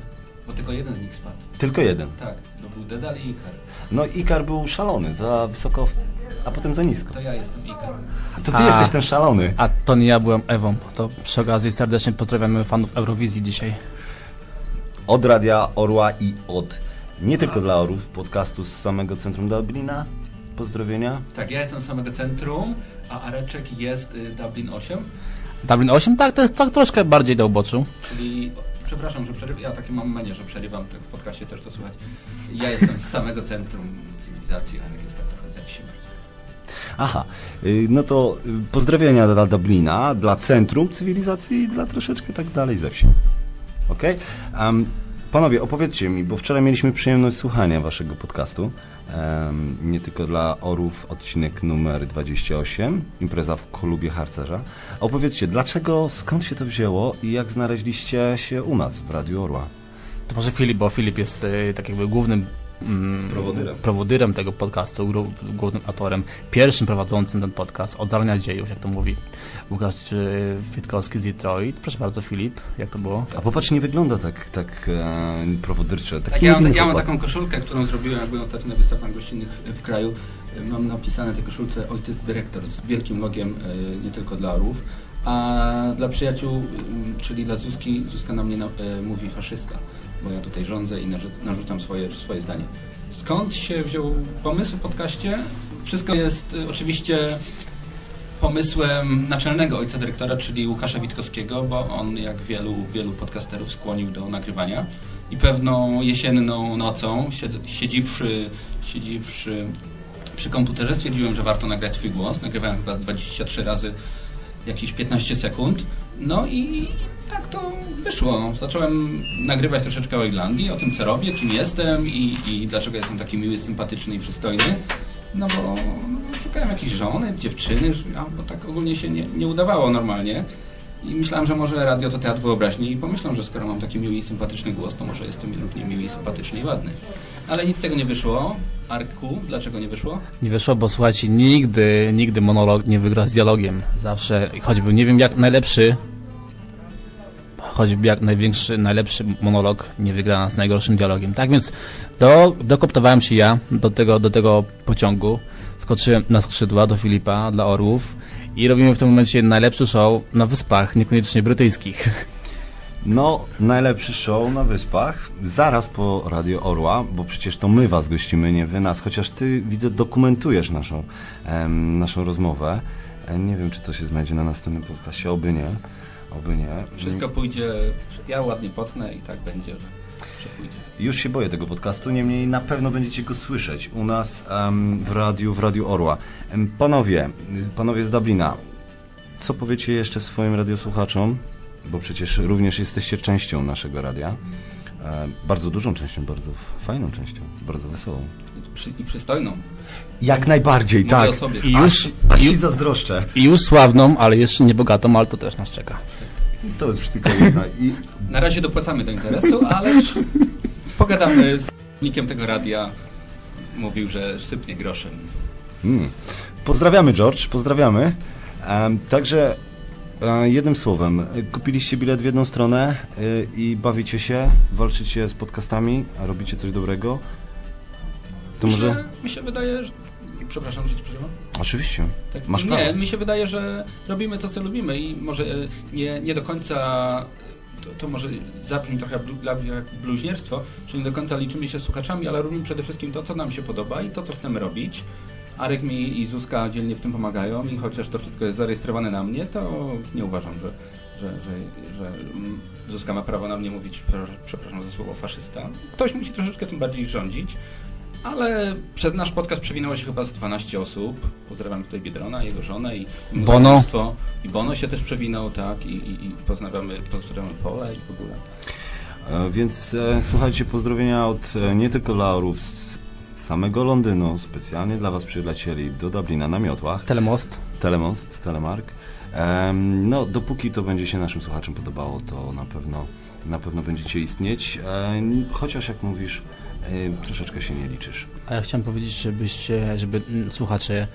Speaker 6: Bo tylko jeden z nich spadł.
Speaker 17: Tylko jeden.
Speaker 6: Tak, to był Dedal i Ikar.
Speaker 17: No Ikar był szalony, za wysoko, a potem za nisko.
Speaker 6: To ja jestem Ikar.
Speaker 17: To ty jesteś ten szalony.
Speaker 7: A to nie ja byłem Ewą. To przy okazji serdecznie pozdrawiamy fanów Eurowizji dzisiaj.
Speaker 17: Od Radia Orła i od nie tylko dla orów, podcastu z samego centrum Dublina. Pozdrowienia.
Speaker 6: Tak, ja jestem z samego centrum, a Areczek jest y, Dublin 8,
Speaker 7: Dublin 8? Tak, to jest tak troszkę bardziej do uboczu.
Speaker 6: czyli... Przepraszam, że przerywam. Ja takie mam manier, że przerywam, tak w podcaście też to słychać. Ja jestem z samego centrum cywilizacji, Arek jest
Speaker 17: Aha, y, no to y, pozdrowienia dla Dublina, dla centrum cywilizacji i dla troszeczkę tak dalej ze wsi. Okej? Em, panowie, opowiedzcie mi, bo wczoraj mieliśmy przyjemność słuchania waszego podcastu. Em, nie tylko dla orów, odcinek numer 28, impreza w klubie harcerza. Opowiedzcie, dlaczego, skąd się to wzięło i jak znaleźliście się u nas w Radiu Orła?
Speaker 7: To może Filip, bo Filip jest y, tak jakby głównym mm,
Speaker 17: Prowodyrem.
Speaker 7: prowodyrem tego podcastu, głównym autorem, pierwszym prowadzącym ten podcast od zarania dziejów, jak to mówi Łukasz y, Witkowski z Detroit. Proszę bardzo, Filip, jak to było?
Speaker 17: A popatrz, nie wygląda tak, tak e, prowodyrcze.
Speaker 6: Tak,
Speaker 17: Taki
Speaker 6: ja, mam,
Speaker 17: niewinny
Speaker 6: ja mam taką koszulkę, którą zrobiłem, jak byłem ostatnio na wystawach gościnnych w kraju. Mam napisane na tej koszulce ojciec dyrektor z wielkim logiem, e, nie tylko dla orłów. A dla przyjaciół, mm, czyli dla Zuzki, Zuzka na mnie na, e, mówi faszysta, bo ja tutaj rządzę i narzu- narzucam swoje, swoje zdanie. Skąd się wziął pomysł w podcaście? Wszystko jest e, oczywiście pomysłem naczelnego ojca dyrektora, czyli Łukasza Witkowskiego, bo on, jak wielu, wielu podcasterów, skłonił do nagrywania. I pewną jesienną nocą, sied- siedziwszy, siedziwszy przy komputerze, stwierdziłem, że warto nagrać swój głos. Nagrywałem chyba z 23 razy jakieś 15 sekund. No i tak to wyszło. Zacząłem nagrywać troszeczkę o Irlandii, o tym, co robię, kim jestem i, i dlaczego jestem taki miły, sympatyczny i przystojny. No bo no, szukałem jakiejś żony, dziewczyny, bo tak ogólnie się nie, nie udawało normalnie. I myślałem, że może radio to teatr wyobraźni i pomyślałem, że skoro mam taki miły i sympatyczny głos, to może jestem równie miły i sympatyczny i ładny. Ale nic z tego nie wyszło. Arku, dlaczego nie wyszło?
Speaker 7: Nie wyszło, bo słuchajcie, nigdy, nigdy monolog nie wygra z dialogiem. Zawsze, choćby nie wiem jak najlepszy, choćby jak największy, najlepszy monolog nie wygra z najgorszym dialogiem. Tak więc do, dokoptowałem się ja do tego, do tego pociągu, skoczyłem na skrzydła do Filipa dla Orłów i robimy w tym momencie najlepszy show na wyspach, niekoniecznie brytyjskich.
Speaker 17: No, najlepszy show na Wyspach, zaraz po Radio Orła, bo przecież to my was gościmy, nie wy nas, chociaż ty, widzę, dokumentujesz naszą, em, naszą rozmowę. E, nie wiem, czy to się znajdzie na następnym podcastie, oby nie, oby nie.
Speaker 6: Wszystko pójdzie, ja ładnie potnę i tak będzie, że, że pójdzie.
Speaker 17: Już się boję tego podcastu, niemniej na pewno będziecie go słyszeć u nas em, w radiu, w Radiu Orła. Panowie, panowie z Dublina, co powiecie jeszcze swoim radiosłuchaczom? Bo przecież również jesteście częścią naszego radia. E, bardzo dużą częścią, bardzo fajną częścią, bardzo wesołą.
Speaker 6: I przystojną.
Speaker 17: Jak najbardziej,
Speaker 6: Mówię
Speaker 17: tak.
Speaker 7: I już,
Speaker 17: aż ci
Speaker 7: i,
Speaker 17: zazdroszczę.
Speaker 7: I już sławną, ale jeszcze nie bogatą, ale to też nas czeka.
Speaker 17: To jest już tylko jedna. I
Speaker 6: Na razie dopłacamy do interesu, ale pogadamy z nikiem tego radia. Mówił, że sypnie groszem.
Speaker 17: Mm. Pozdrawiamy, George, pozdrawiamy. Em, także e, jednym słowem, kupiliście bilet w jedną stronę e, i bawicie się, walczycie z podcastami, a robicie coś dobrego. To
Speaker 6: Myślę,
Speaker 17: może.
Speaker 6: Mi się wydaje, że... Przepraszam, że ci przerywam.
Speaker 17: Oczywiście.
Speaker 6: Tak,
Speaker 17: Masz
Speaker 6: nie,
Speaker 17: prawo.
Speaker 6: mi się wydaje, że robimy to, co lubimy i może e, nie, nie do końca, to, to może zabrzmi trochę blu, jak bluźnierstwo, że nie do końca liczymy się słuchaczami, ale robimy przede wszystkim to, co nam się podoba i to, co chcemy robić. Arek mi i Zuzka dzielnie w tym pomagają i chociaż to wszystko jest zarejestrowane na mnie, to nie uważam, że, że, że, że mm, Zuzka ma prawo na mnie mówić, prze- przepraszam za słowo, faszysta. Ktoś musi troszeczkę tym bardziej rządzić. Ale przez nasz podcast przewinęło się chyba z 12 osób. Pozdrawiam tutaj Biedrona, jego żonę i, i
Speaker 7: Bono.
Speaker 6: I Bono się też przewinął, tak, i, i, i pozdrawiamy, pozdrawiamy Pole i w ogóle.
Speaker 17: E, Więc e, słuchajcie, pozdrowienia od e, nie tylko Laurów z samego Londynu, specjalnie dla Was przylecieli do Dublina na miotłach.
Speaker 7: Telemost.
Speaker 17: Telemost, Telemark. Em, no, dopóki to będzie się naszym słuchaczom podobało, to na pewno, na pewno będziecie istnieć. Em, chociaż jak mówisz, troszeczkę się nie liczysz.
Speaker 7: A ja chciałem powiedzieć, żebyście, żeby mm, słuchacze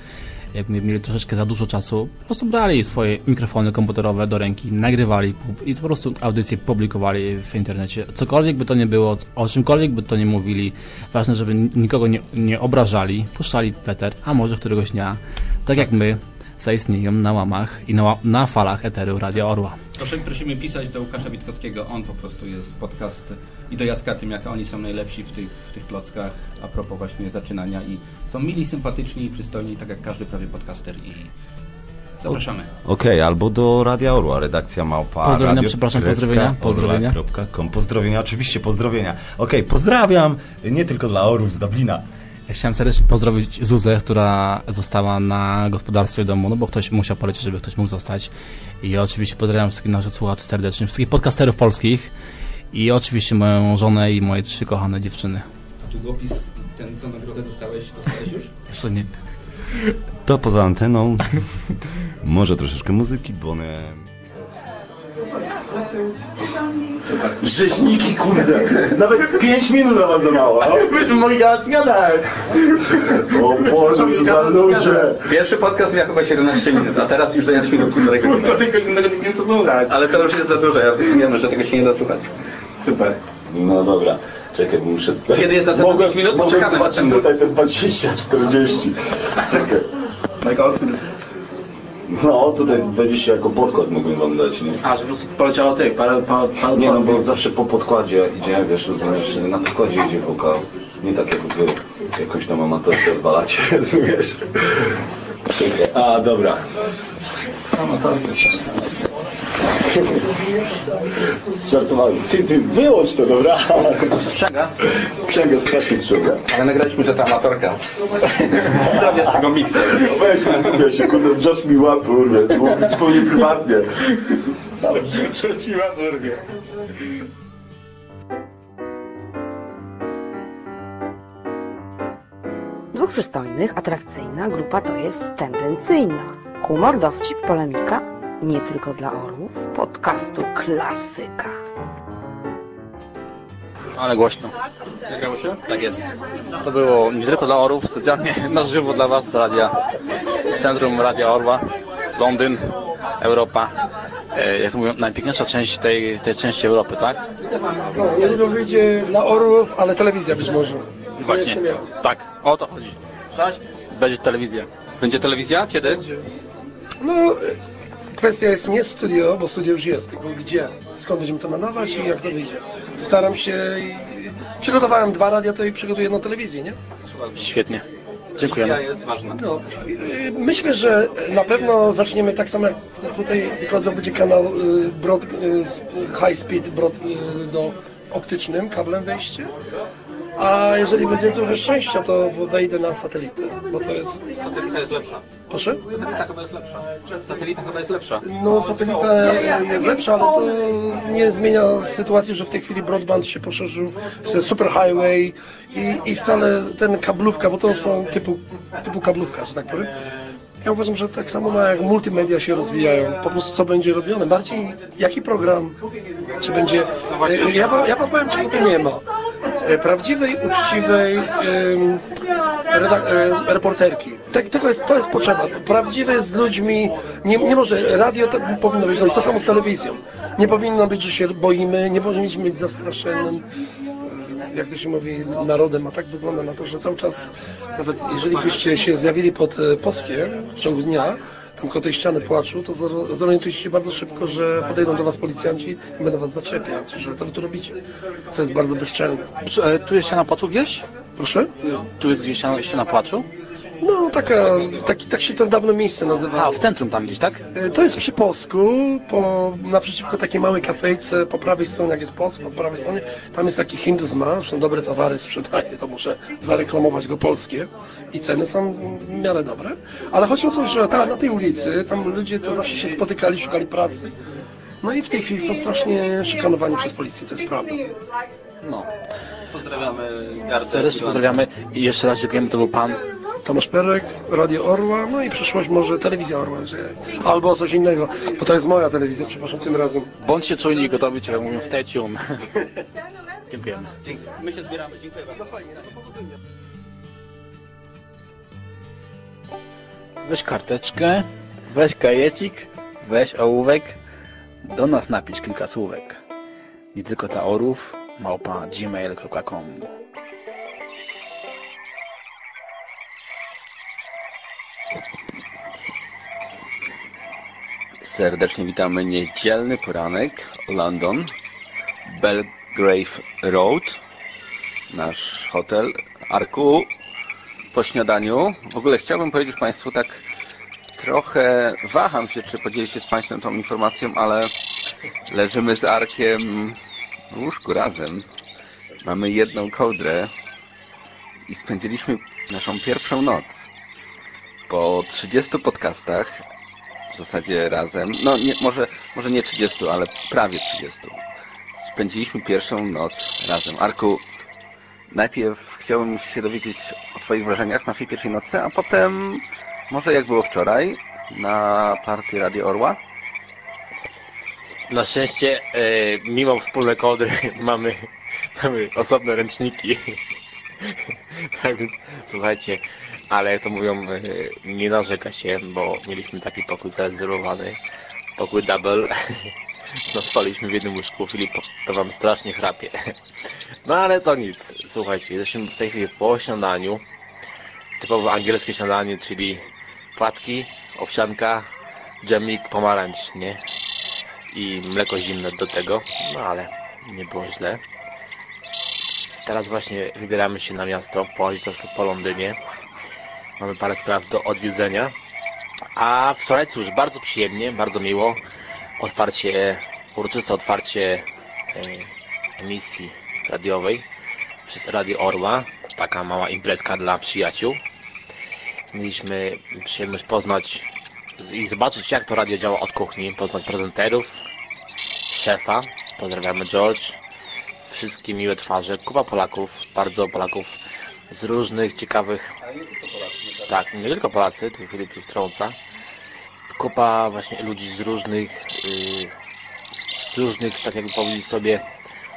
Speaker 1: jakby mieli troszeczkę za dużo czasu, po prostu brali swoje mikrofony komputerowe do ręki, nagrywali i po prostu audycje publikowali w internecie. Cokolwiek by to nie było, o czymkolwiek by to nie mówili, ważne, żeby nikogo nie, nie obrażali, puszczali Peter, a może któregoś dnia, tak jak my, zaistnieją na łamach i na, na falach eteru Radia Orła.
Speaker 18: Proszę, prosimy pisać do Łukasza Witkowskiego, on po prostu jest podcast i do Jacka tym, jak oni są najlepsi w tych, w tych klockach a propos właśnie zaczynania i są mili, sympatyczni i przystojni, tak jak każdy prawie podcaster i zapraszamy.
Speaker 17: Okej, albo do Radia Orła, redakcja małpa.
Speaker 1: Pozdrowienia,
Speaker 17: radio
Speaker 1: przepraszam,
Speaker 17: kreska
Speaker 1: pozdrowienia, pozdrowienia.
Speaker 17: orla.com. Pozdrowienia, oczywiście pozdrowienia. Okej, pozdrawiam, nie tylko dla Orów z Dublina.
Speaker 1: Ja chciałem serdecznie pozdrowić Zuzę, która została na gospodarstwie domu, no bo ktoś musiał polecieć, żeby ktoś mógł zostać. I oczywiście pozdrawiam wszystkich naszych słuchaczy serdecznie, wszystkich podcasterów polskich i oczywiście moją żonę i moje trzy kochane dziewczyny.
Speaker 18: A długopis, ten co nagrodę dostałeś, dostałeś już?
Speaker 1: Jeszcze nie.
Speaker 17: To poza anteną, może troszeczkę muzyki, bo one...
Speaker 19: Rzeźniki, kurde. Nawet 5 minut na was za mało. Myśmy mogli gadać, gadać. O Boże, za ludzie.
Speaker 6: Pierwszy podcast miał chyba 17 minut, a teraz już zajęliśmy do półtorej godziny.
Speaker 19: Półtorej godziny nie wiem co słuchać.
Speaker 6: Ale to już jest za dużo, ja wiemy, że tego się nie da słuchać.
Speaker 19: Super. No dobra. Czekaj, muszę tutaj...
Speaker 6: Kiedy jest następne
Speaker 19: Mogłem-
Speaker 6: pięć minut?
Speaker 19: Mogłem
Speaker 6: Poczekamy
Speaker 19: zobaczyć tutaj te 20, 40. Czekaj.
Speaker 6: Michael?
Speaker 19: No, tutaj 20 jako podkład mogłem wam dać, nie?
Speaker 6: A, że po prostu poleciało tych, parę, parę, parę
Speaker 19: Nie no, bo zawsze po podkładzie idzie, wiesz, rozumiesz, na podkładzie idzie wokal. Nie tak jak wy jakąś tam amatorkę odwalacie, rozumiesz? Czekaj, A, dobra. Żartowałem. Ty, ty, wyłącz to, dobra?
Speaker 6: Sprzęga?
Speaker 19: Sprzęga, strasznie sprzęga.
Speaker 6: Ale nagraliśmy, że ta amatorka. Zrobię z tego mikser.
Speaker 19: Weź, mówię się, kurde, Josh mi łapy urwie, to było zupełnie prywatnie. Josh mi łapy urwie.
Speaker 10: Dwóch przystojnych, atrakcyjna grupa to jest tendencyjna. Humor, dowcip, polemika nie tylko dla orłów, podcastu klasyka.
Speaker 7: Ale głośno.
Speaker 6: Nagrało się?
Speaker 7: Tak jest. To było nie tylko dla orów, specjalnie na żywo dla Was z radia, z Centrum Radia Orła, Londyn, Europa. E, Jak to mówią, najpiękniejsza część tej, tej części Europy, tak?
Speaker 14: No, niedługo wyjdzie dla orłów, ale telewizja być może.
Speaker 7: Właśnie. Tak, o to chodzi. Będzie telewizja.
Speaker 6: Będzie telewizja? Kiedy?
Speaker 14: No, kwestia jest nie studio, bo studio już jest, tylko gdzie, skąd będziemy to nadawać i jak to wyjdzie. Staram się i przygotowałem dwa radia, to i przygotuję jedną telewizję, nie?
Speaker 7: Świetnie. Dziękujemy.
Speaker 6: Telewizja jest ważna.
Speaker 14: No, y, myślę, że na pewno zaczniemy tak samo jak tutaj, tylko to będzie kanał y, broad, y, high speed broad, do optycznym kablem wejście. A jeżeli będzie trochę szczęścia, to wejdę na satelitę, bo to jest...
Speaker 6: Satelita jest lepsza.
Speaker 14: Proszę?
Speaker 6: Satelita chyba jest lepsza. Satelita chyba jest lepsza.
Speaker 14: No, satelita jest lepsza, ale to nie zmienia sytuacji, że w tej chwili broadband się poszerzył, super highway i, i wcale ten kablówka, bo to są typu, typu kablówka, że tak powiem. Ja uważam, że tak samo ma jak multimedia się rozwijają, po prostu co będzie robione, bardziej jaki program, czy będzie... e, Ja ja wam powiem, czego tu nie ma. E, Prawdziwej, uczciwej e, reporterki. Tak, tego jest, to jest potrzeba. Prawdziwe z ludźmi. Nie, nie może, radio to powinno być, to samo z telewizją. Nie powinno być, że się boimy, nie powinniśmy być zastraszonym, e, jak to się mówi, narodem, a tak wygląda na to, że cały czas, nawet jeżeli byście się zjawili pod Poskiem w ciągu dnia, koło tej ściany płaczu, to zor- zorientujcie się bardzo szybko, że podejdą do was policjanci i będą was zaczepiać, że co wy tu robicie, co jest bardzo bezczelne.
Speaker 7: E, Tu jest ściana płaczu gdzieś?
Speaker 14: Proszę?
Speaker 7: Tu jest gdzieś ściana, ściana płaczu?
Speaker 14: No, taka, taki, tak się to dawno miejsce nazywało.
Speaker 7: A, w centrum tam gdzieś, tak?
Speaker 14: E, To jest przy Posku, po, naprzeciwko takiej małej kafejce, po prawej stronie, jak jest Posk, po prawej stronie, tam jest taki Hindus ma, zresztą dobre towary sprzedaje, to muszę zareklamować go polskie i ceny są w miarę dobre, ale chodzi o to, że ta, na tej ulicy, tam ludzie to zawsze się spotykali, szukali pracy, no i w tej chwili są strasznie szykanowani przez policję, to jest prawda.
Speaker 7: No.
Speaker 6: Pozdrawiamy
Speaker 7: Serdecznie pozdrawiamy i jeszcze raz dziękujemy, to był Pan
Speaker 14: Tomasz Perek, Radio Orła, no i przyszłość może telewizja Orła, że, albo coś innego, bo to jest moja telewizja, przepraszam, tym razem.
Speaker 7: Bądźcie czujni i gotowi, czyli jak mówią stay tuned. Dziękujemy.
Speaker 6: My się zbieramy. Dziękuję bardzo.
Speaker 7: weź karteczkę, weź kajecik, weź ołówek, do nas napisz kilka słówek. Nie tylko dla orów, małpa gmail.com
Speaker 6: Serdecznie witamy niedzielny poranek London, Belgrave Road, nasz hotel. Arku, po śniadaniu. W ogóle chciałbym powiedzieć Państwu tak trochę waham się, czy podzielić się z Państwem tą informacją, ale leżymy z Arkiem w łóżku razem. Mamy jedną kołdrę i spędziliśmy naszą pierwszą noc. Po 30 podcastach w zasadzie razem, no nie, może, może nie 30, ale prawie 30. Spędziliśmy pierwszą noc razem. Arku, najpierw chciałbym się dowiedzieć o Twoich wrażeniach z naszej pierwszej nocy, a potem może jak było wczoraj na partii Radio Orła?
Speaker 20: Na szczęście, e, mimo wspólne kodry, mamy, mamy osobne ręczniki. tak więc, słuchajcie, ale jak to mówią, e, nie narzeka się, bo mieliśmy taki pokój zarezerwowany, pokój double. No spaliśmy w jednym łóżku, Filip to wam strasznie chrapie. No ale to nic, słuchajcie, jesteśmy w tej chwili po śniadaniu. Typowe angielskie śniadanie, czyli płatki, owsianka, dżemik, pomarańcz, nie? I mleko zimne do tego, no ale nie było źle. Teraz właśnie wybieramy się na miasto, pochodzić troszkę po Londynie. Mamy parę spraw do odwiedzenia. A wczoraj cóż, bardzo przyjemnie, bardzo miło. Otwarcie, uroczyste otwarcie e, emisji radiowej przez Radio Orła. Taka mała imprezka dla przyjaciół. Mieliśmy przyjemność poznać i zobaczyć jak to radio działa od kuchni, poznać prezenterów, szefa, pozdrawiamy George, wszystkie miłe twarze, kupa Polaków, bardzo Polaków z różnych ciekawych... Tak, nie tylko Polacy, tu Filip już wtrąca. Kupa właśnie ludzi z różnych, yy, z różnych, tak jakby powiedzieć sobie,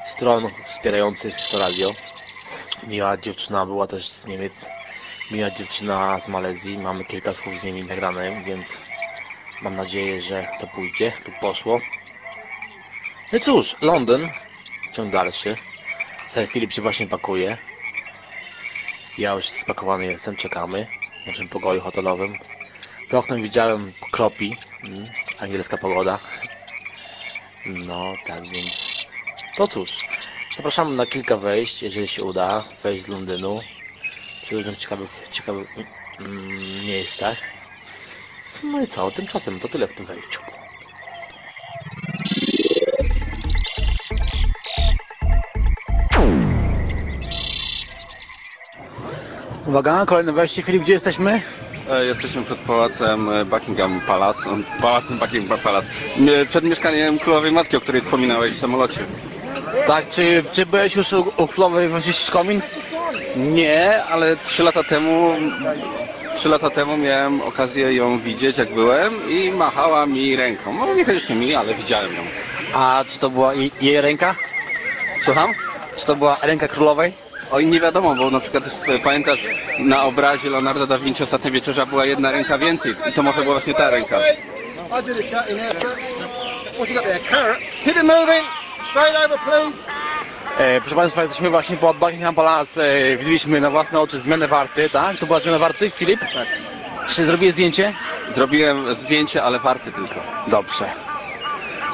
Speaker 20: stron wspierających to radio. Miła dziewczyna była też z Niemiec, miła dziewczyna z Malezji, mamy kilka słów z nimi nagranych, więc mam nadzieję, że to pójdzie lub poszło. No cóż, Londyn, ciąg dalszy. Sir Filip się właśnie pakuje. Ja już spakowany jestem, czekamy w naszym pokoju hotelowym. Za oknem widziałem kropi, mm, angielska pogoda. No, tak więc... To cóż, zapraszamy na kilka wejść, jeżeli się uda, wejść z Londynu, różnych ciekawych, ciekawych mm, miejscach. No i co, tymczasem to tyle w tym wejściu.
Speaker 7: Uwaga, kolejne wejście. Filip, gdzie jesteśmy?
Speaker 6: E, Jesteśmy przed pałacem e, Buckingham Palace, pałacem Buckingham Palace, przed mieszkaniem królowej matki, o której wspominałeś w samolocie.
Speaker 7: Tak, czy, czy byłeś już u, u królowej wyczyścić komin?
Speaker 6: Nie, ale trzy lata temu, trzy lata temu miałem okazję ją widzieć, jak byłem i machała mi ręką. No niekoniecznie mi, ale widziałem ją.
Speaker 7: A czy to była jej, jej ręka?
Speaker 6: Słucham?
Speaker 7: Czy to była ręka królowej?
Speaker 6: Oj, nie wiadomo, bo na przykład w- pamiętasz na obrazie Leonardo da Vinci Ostatnia Wieczerza była jedna ręka więcej i to może była właśnie ta ręka.
Speaker 15: I did a shot in there, sir. What you got there? Carrot. Keep it moving. Straight over, please.
Speaker 7: E, proszę Państwa, jesteśmy właśnie pod Buckingham Palace. E, widzieliśmy na własne oczy zmianę warty, tak? To była zmiana warty, Filip? Tak. Czy zrobiłeś zdjęcie?
Speaker 6: Zrobiłem zdjęcie, ale warty tylko.
Speaker 7: Dobrze.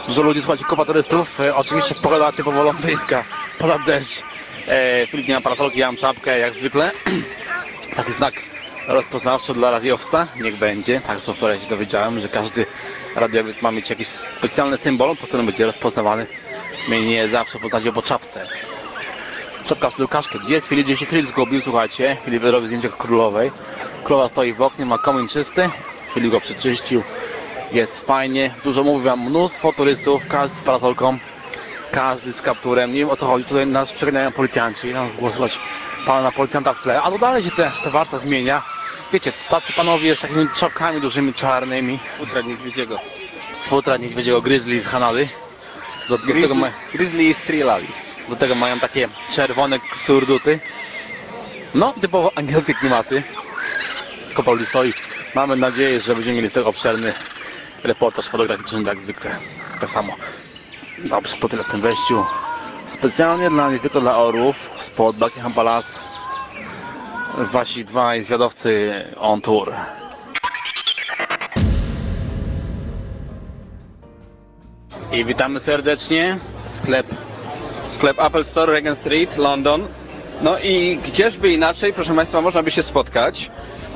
Speaker 7: Dużo ludzi, słuchajcie, kopa turystów. E, oczywiście pogoda typowo londyńska. Pada deszcz. E, Filip nie ma parasolki, ja mam czapkę, jak zwykle. Taki znak rozpoznawczy dla radiowca. Niech będzie. Tak, co wczoraj się dowiedziałem, że każdy radiowiec ma mieć jakiś specjalny symbol, po którym będzie rozpoznawany. Mnie nie zawsze poznacie po czapce. Czapka z Lukaszkę. Gdzie jest Filip? Gdzie się Filip zgubił? Słuchajcie, Filip robi zdjęcie królowej. Królowa stoi w oknie, ma komin czysty. Filip go przeczyścił. Jest fajnie. Dużo mówię, mnóstwo turystów, każdy z parasolką, każdy z kapturem. Nie wiem o co chodzi. Tutaj nas przeganiają policjanci. Tam głos słychać pana policjanta w tle. A tu dalej się te, warta zmienia. Wiecie, tacy panowie z takimi czapkami dużymi, czarnymi.
Speaker 6: Futra niedźwiedziego.
Speaker 7: Z futra niedźwiedziego grizzly z Hanady. Do, do tego ma...
Speaker 6: Grizzly i strzelali.
Speaker 7: Do tego mają takie czerwone surduty. No, typowo angielskie klimaty. Kopaldi stoi Mamy nadzieję, że będziemy mieli z tego obszerny reportaż fotograficzny, tak zwykle. Tak samo. Dobrze, to tyle w tym wejściu. Specjalnie dla, nie tylko dla orów, spod Buckingham Palace, wasi dwaj zwiadowcy on tour. I witamy serdecznie. Sklep
Speaker 6: Sklep Apple Store, Regent Street, London. No i gdzieżby inaczej, proszę Państwa, można by się spotkać,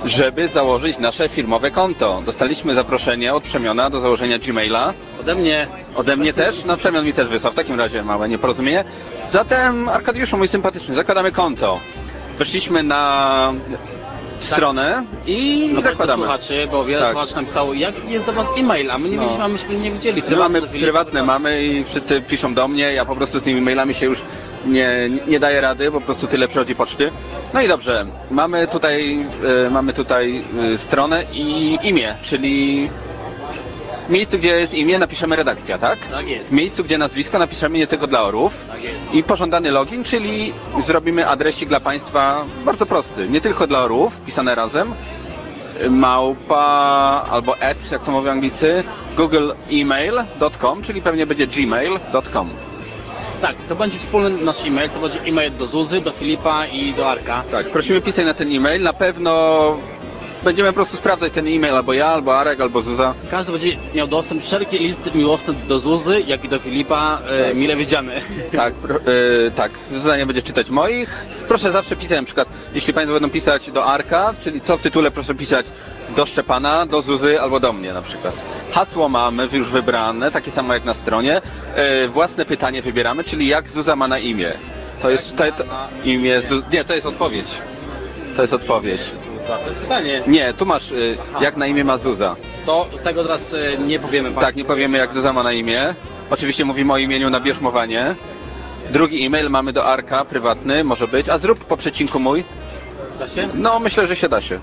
Speaker 6: żeby założyć nasze firmowe konto. Dostaliśmy zaproszenie od Przemiona do założenia Gmaila.
Speaker 7: Ode mnie.
Speaker 6: Ode mnie też? No Przemion mi też wysłał. W takim razie małe nieporozumienie. Zatem, Arkadiuszu, mój sympatyczny, zakładamy konto. Weszliśmy na stronę i
Speaker 7: No
Speaker 6: zakładamy.
Speaker 7: słuchaczy, bo wiele
Speaker 6: Tak.
Speaker 7: słuchaczy napisało, jaki jest do Was e-mail, a my nie,
Speaker 6: No.
Speaker 7: wiedzieliśmy, myśmy nie wiedzieli.
Speaker 6: My mamy
Speaker 7: Prywatne,
Speaker 6: prywatne mamy i wszyscy piszą do mnie, ja po prostu z tymi mailami się już nie, nie daję rady, po prostu tyle przychodzi poczty. No i dobrze, mamy tutaj, e, mamy tutaj e, stronę i imię, czyli w miejscu, gdzie jest imię, napiszemy redakcja, tak?
Speaker 7: Tak jest.
Speaker 6: W miejscu, gdzie nazwisko, napiszemy nie tylko dla orów.
Speaker 7: Tak jest.
Speaker 6: I pożądany login, czyli zrobimy adresik dla Państwa bardzo prosty, nie tylko dla orów, pisane razem, małpa albo at, jak to mówią Anglicy, googleemail.com, czyli pewnie będzie gmail.com.
Speaker 7: Tak, to będzie wspólny nasz e-mail, to będzie e-mail do Zuzy, do Filipa i do Arka.
Speaker 6: Tak, prosimy pisać na ten e-mail, na pewno będziemy po prostu sprawdzać ten e-mail, albo ja, albo Arek, albo Zuza.
Speaker 7: Każdy będzie miał dostęp, wszelkie listy miłosne do Zuzy, jak i do Filipa, e, mile widziane.
Speaker 6: Tak, pro, e, tak, Zuza nie będzie czytać moich. Proszę zawsze pisać, na przykład, jeśli Państwo będą pisać do Arka, czyli co w tytule proszę pisać do Szczepana, do Zuzy albo do mnie na przykład. Hasło mamy już wybrane, takie samo jak na stronie. E, własne pytanie wybieramy, czyli jak Zuza ma na imię. To jest to, to, imię, nie, to jest odpowiedź. To jest odpowiedź.
Speaker 7: To pytanie.
Speaker 6: Nie, tu masz y, jak na imię ma Zuza.
Speaker 7: To tego teraz e, nie powiemy Państwu.
Speaker 6: Tak, nie powiemy jak Zuza ma na imię. Oczywiście mówimy o imieniu na bierzmowanie. Drugi e-mail mamy do Arka, prywatny, może być. A zrób po przecinku mój.
Speaker 7: Da się?
Speaker 6: No, myślę, że się da się.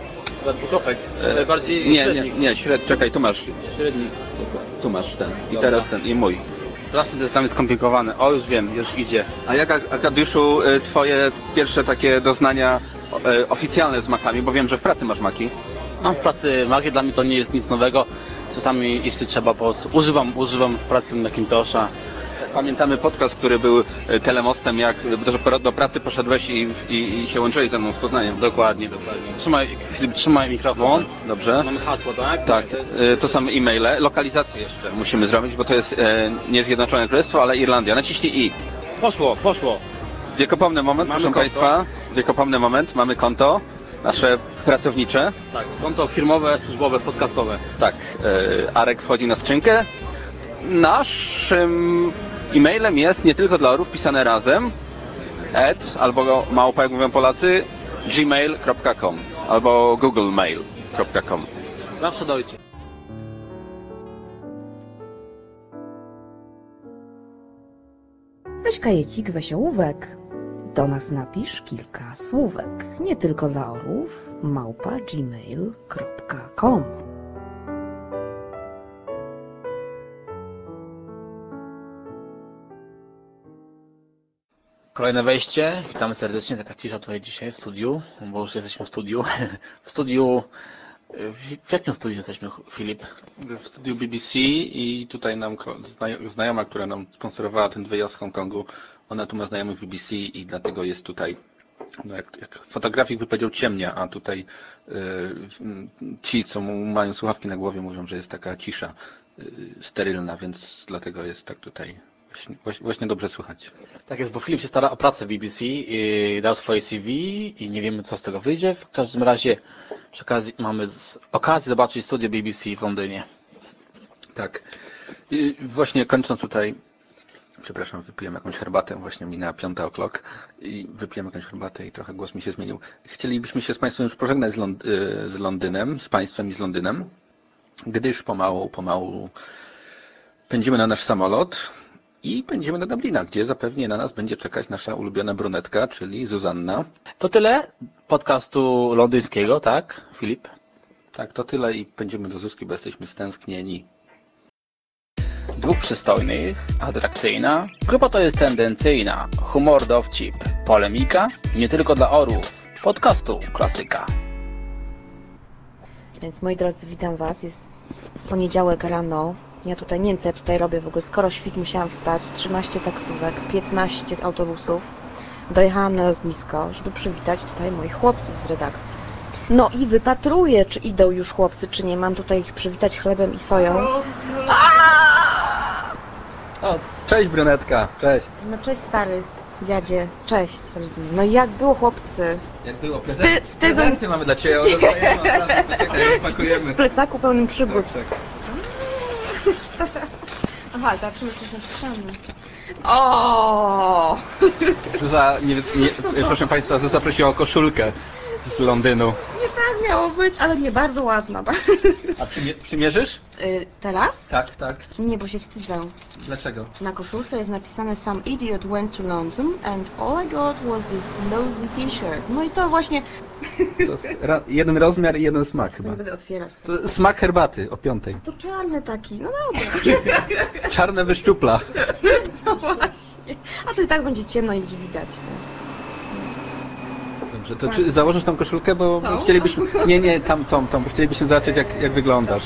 Speaker 7: Za dwukropek. E, bardziej
Speaker 6: Nie, nie,
Speaker 7: średnik.
Speaker 6: nie, śred... czekaj, tu masz.
Speaker 7: Średnik.
Speaker 6: Tu masz ten. I
Speaker 7: Dobra.
Speaker 6: teraz ten, i mój.
Speaker 7: Strasznie to jest mnie skomplikowane. O, już wiem, już idzie.
Speaker 6: A jak, Arkadiuszu, y, twoje pierwsze takie doznania y, oficjalne z makami, bo wiem, że w pracy masz maki.
Speaker 7: No w pracy Maki dla mnie to nie jest nic nowego. Czasami jeśli trzeba po prostu używam, używam w pracy Macintosha.
Speaker 6: Pamiętamy podcast, który był y, telemostem, jak do, do pracy poszedłeś i, i, i się łączyłeś ze mną z Poznaniem.
Speaker 7: Dokładnie, dokładnie. Trzymaj, Filip, trzymaj mikrofon.
Speaker 6: Dobrze.
Speaker 7: Mamy hasło, tak?
Speaker 6: Tak,
Speaker 7: To jest-
Speaker 6: y, to są e-maile. Lokalizację jeszcze musimy zrobić, bo to jest e, nie Zjednoczone Królestwo, ale Irlandia. Naciśnij i.
Speaker 7: Poszło, poszło.
Speaker 6: Wiekopomny moment,
Speaker 7: Mamy
Speaker 6: proszę
Speaker 7: konto.
Speaker 6: Państwa. Wiekopomny moment, mamy konto. Nasze pracownicze.
Speaker 7: Tak, konto firmowe, służbowe, podcastowe.
Speaker 6: Tak, e, Arek wchodzi na skrzynkę. Naszym e-mailem jest nie tylko dla orów pisane razem at albo małpa jak mówią Polacy gmail.com albo googlemail.com
Speaker 7: Zawsze dojdzie.
Speaker 10: Weź kajecik, weź ołówek. Do nas napisz kilka słówek. Nie tylko dla orów. Małpa gmail.com
Speaker 7: Kolejne wejście. Witamy serdecznie. Taka cisza tutaj dzisiaj w studiu, bo już jesteśmy w studiu. W studiu... W, jakim studiu jesteśmy, Filip?
Speaker 8: w studiu BBC i tutaj nam znajoma, która nam sponsorowała ten wyjazd z Hongkongu, ona tu ma znajomych w BBC i dlatego jest tutaj, no jak, jak fotografik by powiedział ciemnia, a tutaj y, ci, co mają słuchawki na głowie mówią, że jest taka cisza y, sterylna, więc dlatego jest tak tutaj właśnie, właśnie- dobrze słychać.
Speaker 7: Tak jest, bo Filip się stara o pracę w BBC, i dał swoje CV i nie wiemy co z tego wyjdzie. W każdym razie przy okazji mamy z okazji zobaczyć studio BBC w Londynie.
Speaker 8: Tak. I właśnie kończąc tutaj, przepraszam, wypiłem jakąś herbatę, właśnie minęła piąta o'clock i wypiłem jakąś herbatę i trochę głos mi się zmienił. Chcielibyśmy się z Państwem już pożegnać z, Lond- y, z Londynem, z Państwem i z Londynem, gdyż pomału, pomału pędzimy na nasz samolot i pędzimy do Dublina, gdzie zapewnie na nas będzie czekać nasza ulubiona brunetka, czyli Zuzanna.
Speaker 7: To tyle podcastu londyńskiego, tak, Filip?
Speaker 8: Tak, to tyle i pędzimy do Zuzki, bo jesteśmy stęsknieni.
Speaker 7: Dwóch przystojnych, atrakcyjna. Grupa to jest tendencyjna. Humor, dowcip, polemika. Nie tylko dla orów. Podcastu klasyka.
Speaker 10: Więc moi drodzy, witam Was. Jest poniedziałek rano. Ja tutaj nie wiem, co ja tutaj robię w ogóle. Skoro świt musiałam wstać. 13 taksówek, 15 autobusów. Dojechałam na lotnisko, żeby przywitać tutaj moich chłopców z redakcji. No i wypatruję, czy idą już chłopcy, czy nie. Mam tutaj ich przywitać chlebem i soją.
Speaker 6: O, cześć brunetka, cześć.
Speaker 10: No cześć stary dziadzie, cześć. Rozumiem. No i jak było chłopcy?
Speaker 6: Jak było?
Speaker 10: Wsty-
Speaker 6: Prezent,
Speaker 10: wstydzą-
Speaker 6: prezenty mamy dla Ciebie, rozdajemy, poczekaj, pakujemy.
Speaker 10: W plecaku pełnym przygód.
Speaker 6: Tak,
Speaker 10: Aha, zobaczymy, coś napisane. O!
Speaker 6: Zuza, nie, nie, proszę Państwa, Zuza prosiła o koszulkę z Londynu.
Speaker 10: Nie tak miało być, ale nie bardzo ładna.
Speaker 6: A przymie, przymierzysz?
Speaker 10: Y, teraz?
Speaker 6: Tak, tak.
Speaker 10: Nie, bo się wstydzę.
Speaker 6: Dlaczego?
Speaker 10: Na koszulce jest napisane Some idiot went to London and all I got was this lousy t-shirt. No i to właśnie...
Speaker 6: To jeden rozmiar i jeden smak chyba.
Speaker 10: Nie będę otwierać.
Speaker 6: To smak herbaty o piątej.
Speaker 10: To czarny taki, no dobra.
Speaker 6: Czarne wyszczupla.
Speaker 10: No właśnie. A to i tak będzie ciemno i będzie widać to.
Speaker 6: Dobrze, to czy założysz tą koszulkę, bo
Speaker 10: Tą?
Speaker 6: chcielibyśmy... Nie, nie, tam, tą, tą, bo chcielibyśmy zobaczyć jak, jak wyglądasz.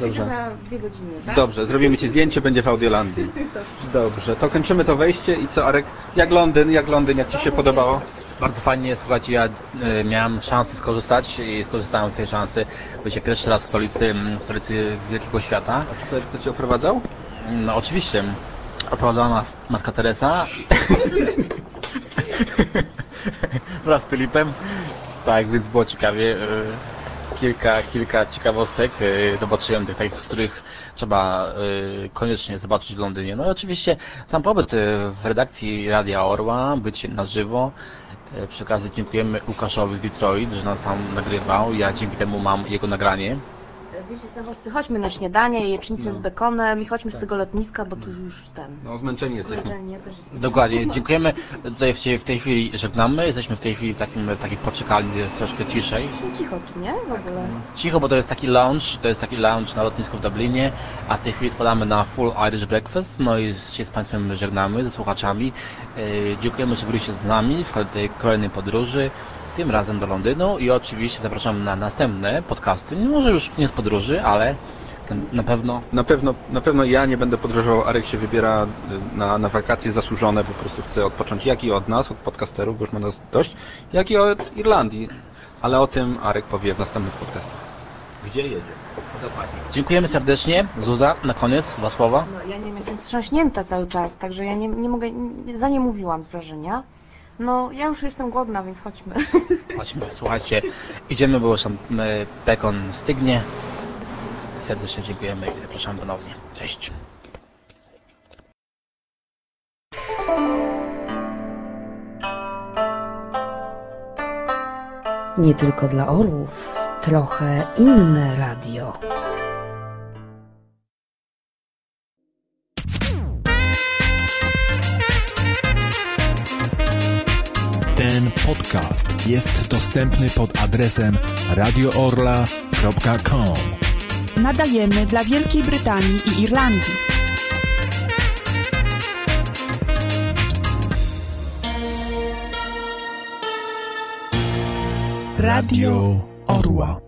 Speaker 10: Dobrze.
Speaker 6: Dobrze.
Speaker 10: Za dwie godziny, tak?
Speaker 6: Dobrze, zrobimy Ci zdjęcie, będzie w Audiolandii. Dobrze, to kończymy to wejście i co Arek? Jak Londyn, jak Londyn, jak Ci się podobało?
Speaker 7: Bardzo fajnie, słuchajcie, ja e, miałem szansę skorzystać i skorzystałem z tej szansy. Bycie pierwszy raz w stolicy, w stolicy wielkiego świata.
Speaker 6: A czy ktoś kto Cię oprowadzał?
Speaker 7: No oczywiście. Oprowadzała nas Matka Teresa wraz z Filipem. Tak, więc było ciekawie. e, Kilka, kilka ciekawostek e, zobaczyłem tych, których trzeba e, koniecznie zobaczyć w Londynie. No i oczywiście sam pobyt w redakcji Radia Orła, bycie na żywo. Przy okazji dziękujemy Łukaszowi z Detroit, że nas tam nagrywał. Ja dzięki temu mam jego nagranie.
Speaker 10: Wiecie co, chodźmy na śniadanie, jecznicę
Speaker 6: No.
Speaker 10: z bekonem i chodźmy z tego lotniska, bo tu już ten...
Speaker 6: No, zmęczeni jesteśmy.
Speaker 10: Zmęczeni, ja też jestem.
Speaker 7: Dokładnie, dziękujemy. Tutaj w tej, w tej chwili żegnamy. Jesteśmy w tej chwili w takim, takiej poczekalni, gdzie jest troszkę ciszej.
Speaker 10: Jest cicho tu, nie? W ogóle.
Speaker 7: Cicho, bo to jest taki lounge, to jest taki lounge na lotnisku w Dublinie, a w tej chwili spadamy na Full Irish Breakfast, no i się z Państwem żegnamy, ze słuchaczami. Yy, dziękujemy, że byliście z nami w tej kolejnej podróży, tym razem do Londynu i oczywiście zapraszam na następne podcasty, może już nie z podróży, ale na, na pewno
Speaker 6: Na pewno, na pewno ja nie będę podróżował, Arek się wybiera y, na, na wakacje zasłużone, po prostu chce odpocząć jak i od nas, od podcasterów, bo już ma nas dość, jak i od Irlandii. Ale o tym Arek powie w następnych podcastach. Gdzie jedzie?
Speaker 7: Dokładnie. Dziękujemy serdecznie. Zuza, na koniec dwa słowa.
Speaker 10: No, ja nie wiem, jestem wstrząśnięta cały czas, także ja nie, nie mogę, nie- za nie mówiłam z wrażenia. No, ja już jestem głodna, więc chodźmy.
Speaker 7: Chodźmy, słuchajcie, idziemy, bo już tam e, bekon stygnie. Serdecznie dziękujemy i zapraszamy ponownie. Cześć.
Speaker 10: Nie tylko dla orłów, trochę inne radio.
Speaker 21: Podcast jest dostępny pod adresem radioorla.com.
Speaker 22: Nadajemy dla Wielkiej Brytanii i Irlandii.
Speaker 21: Radio Orła.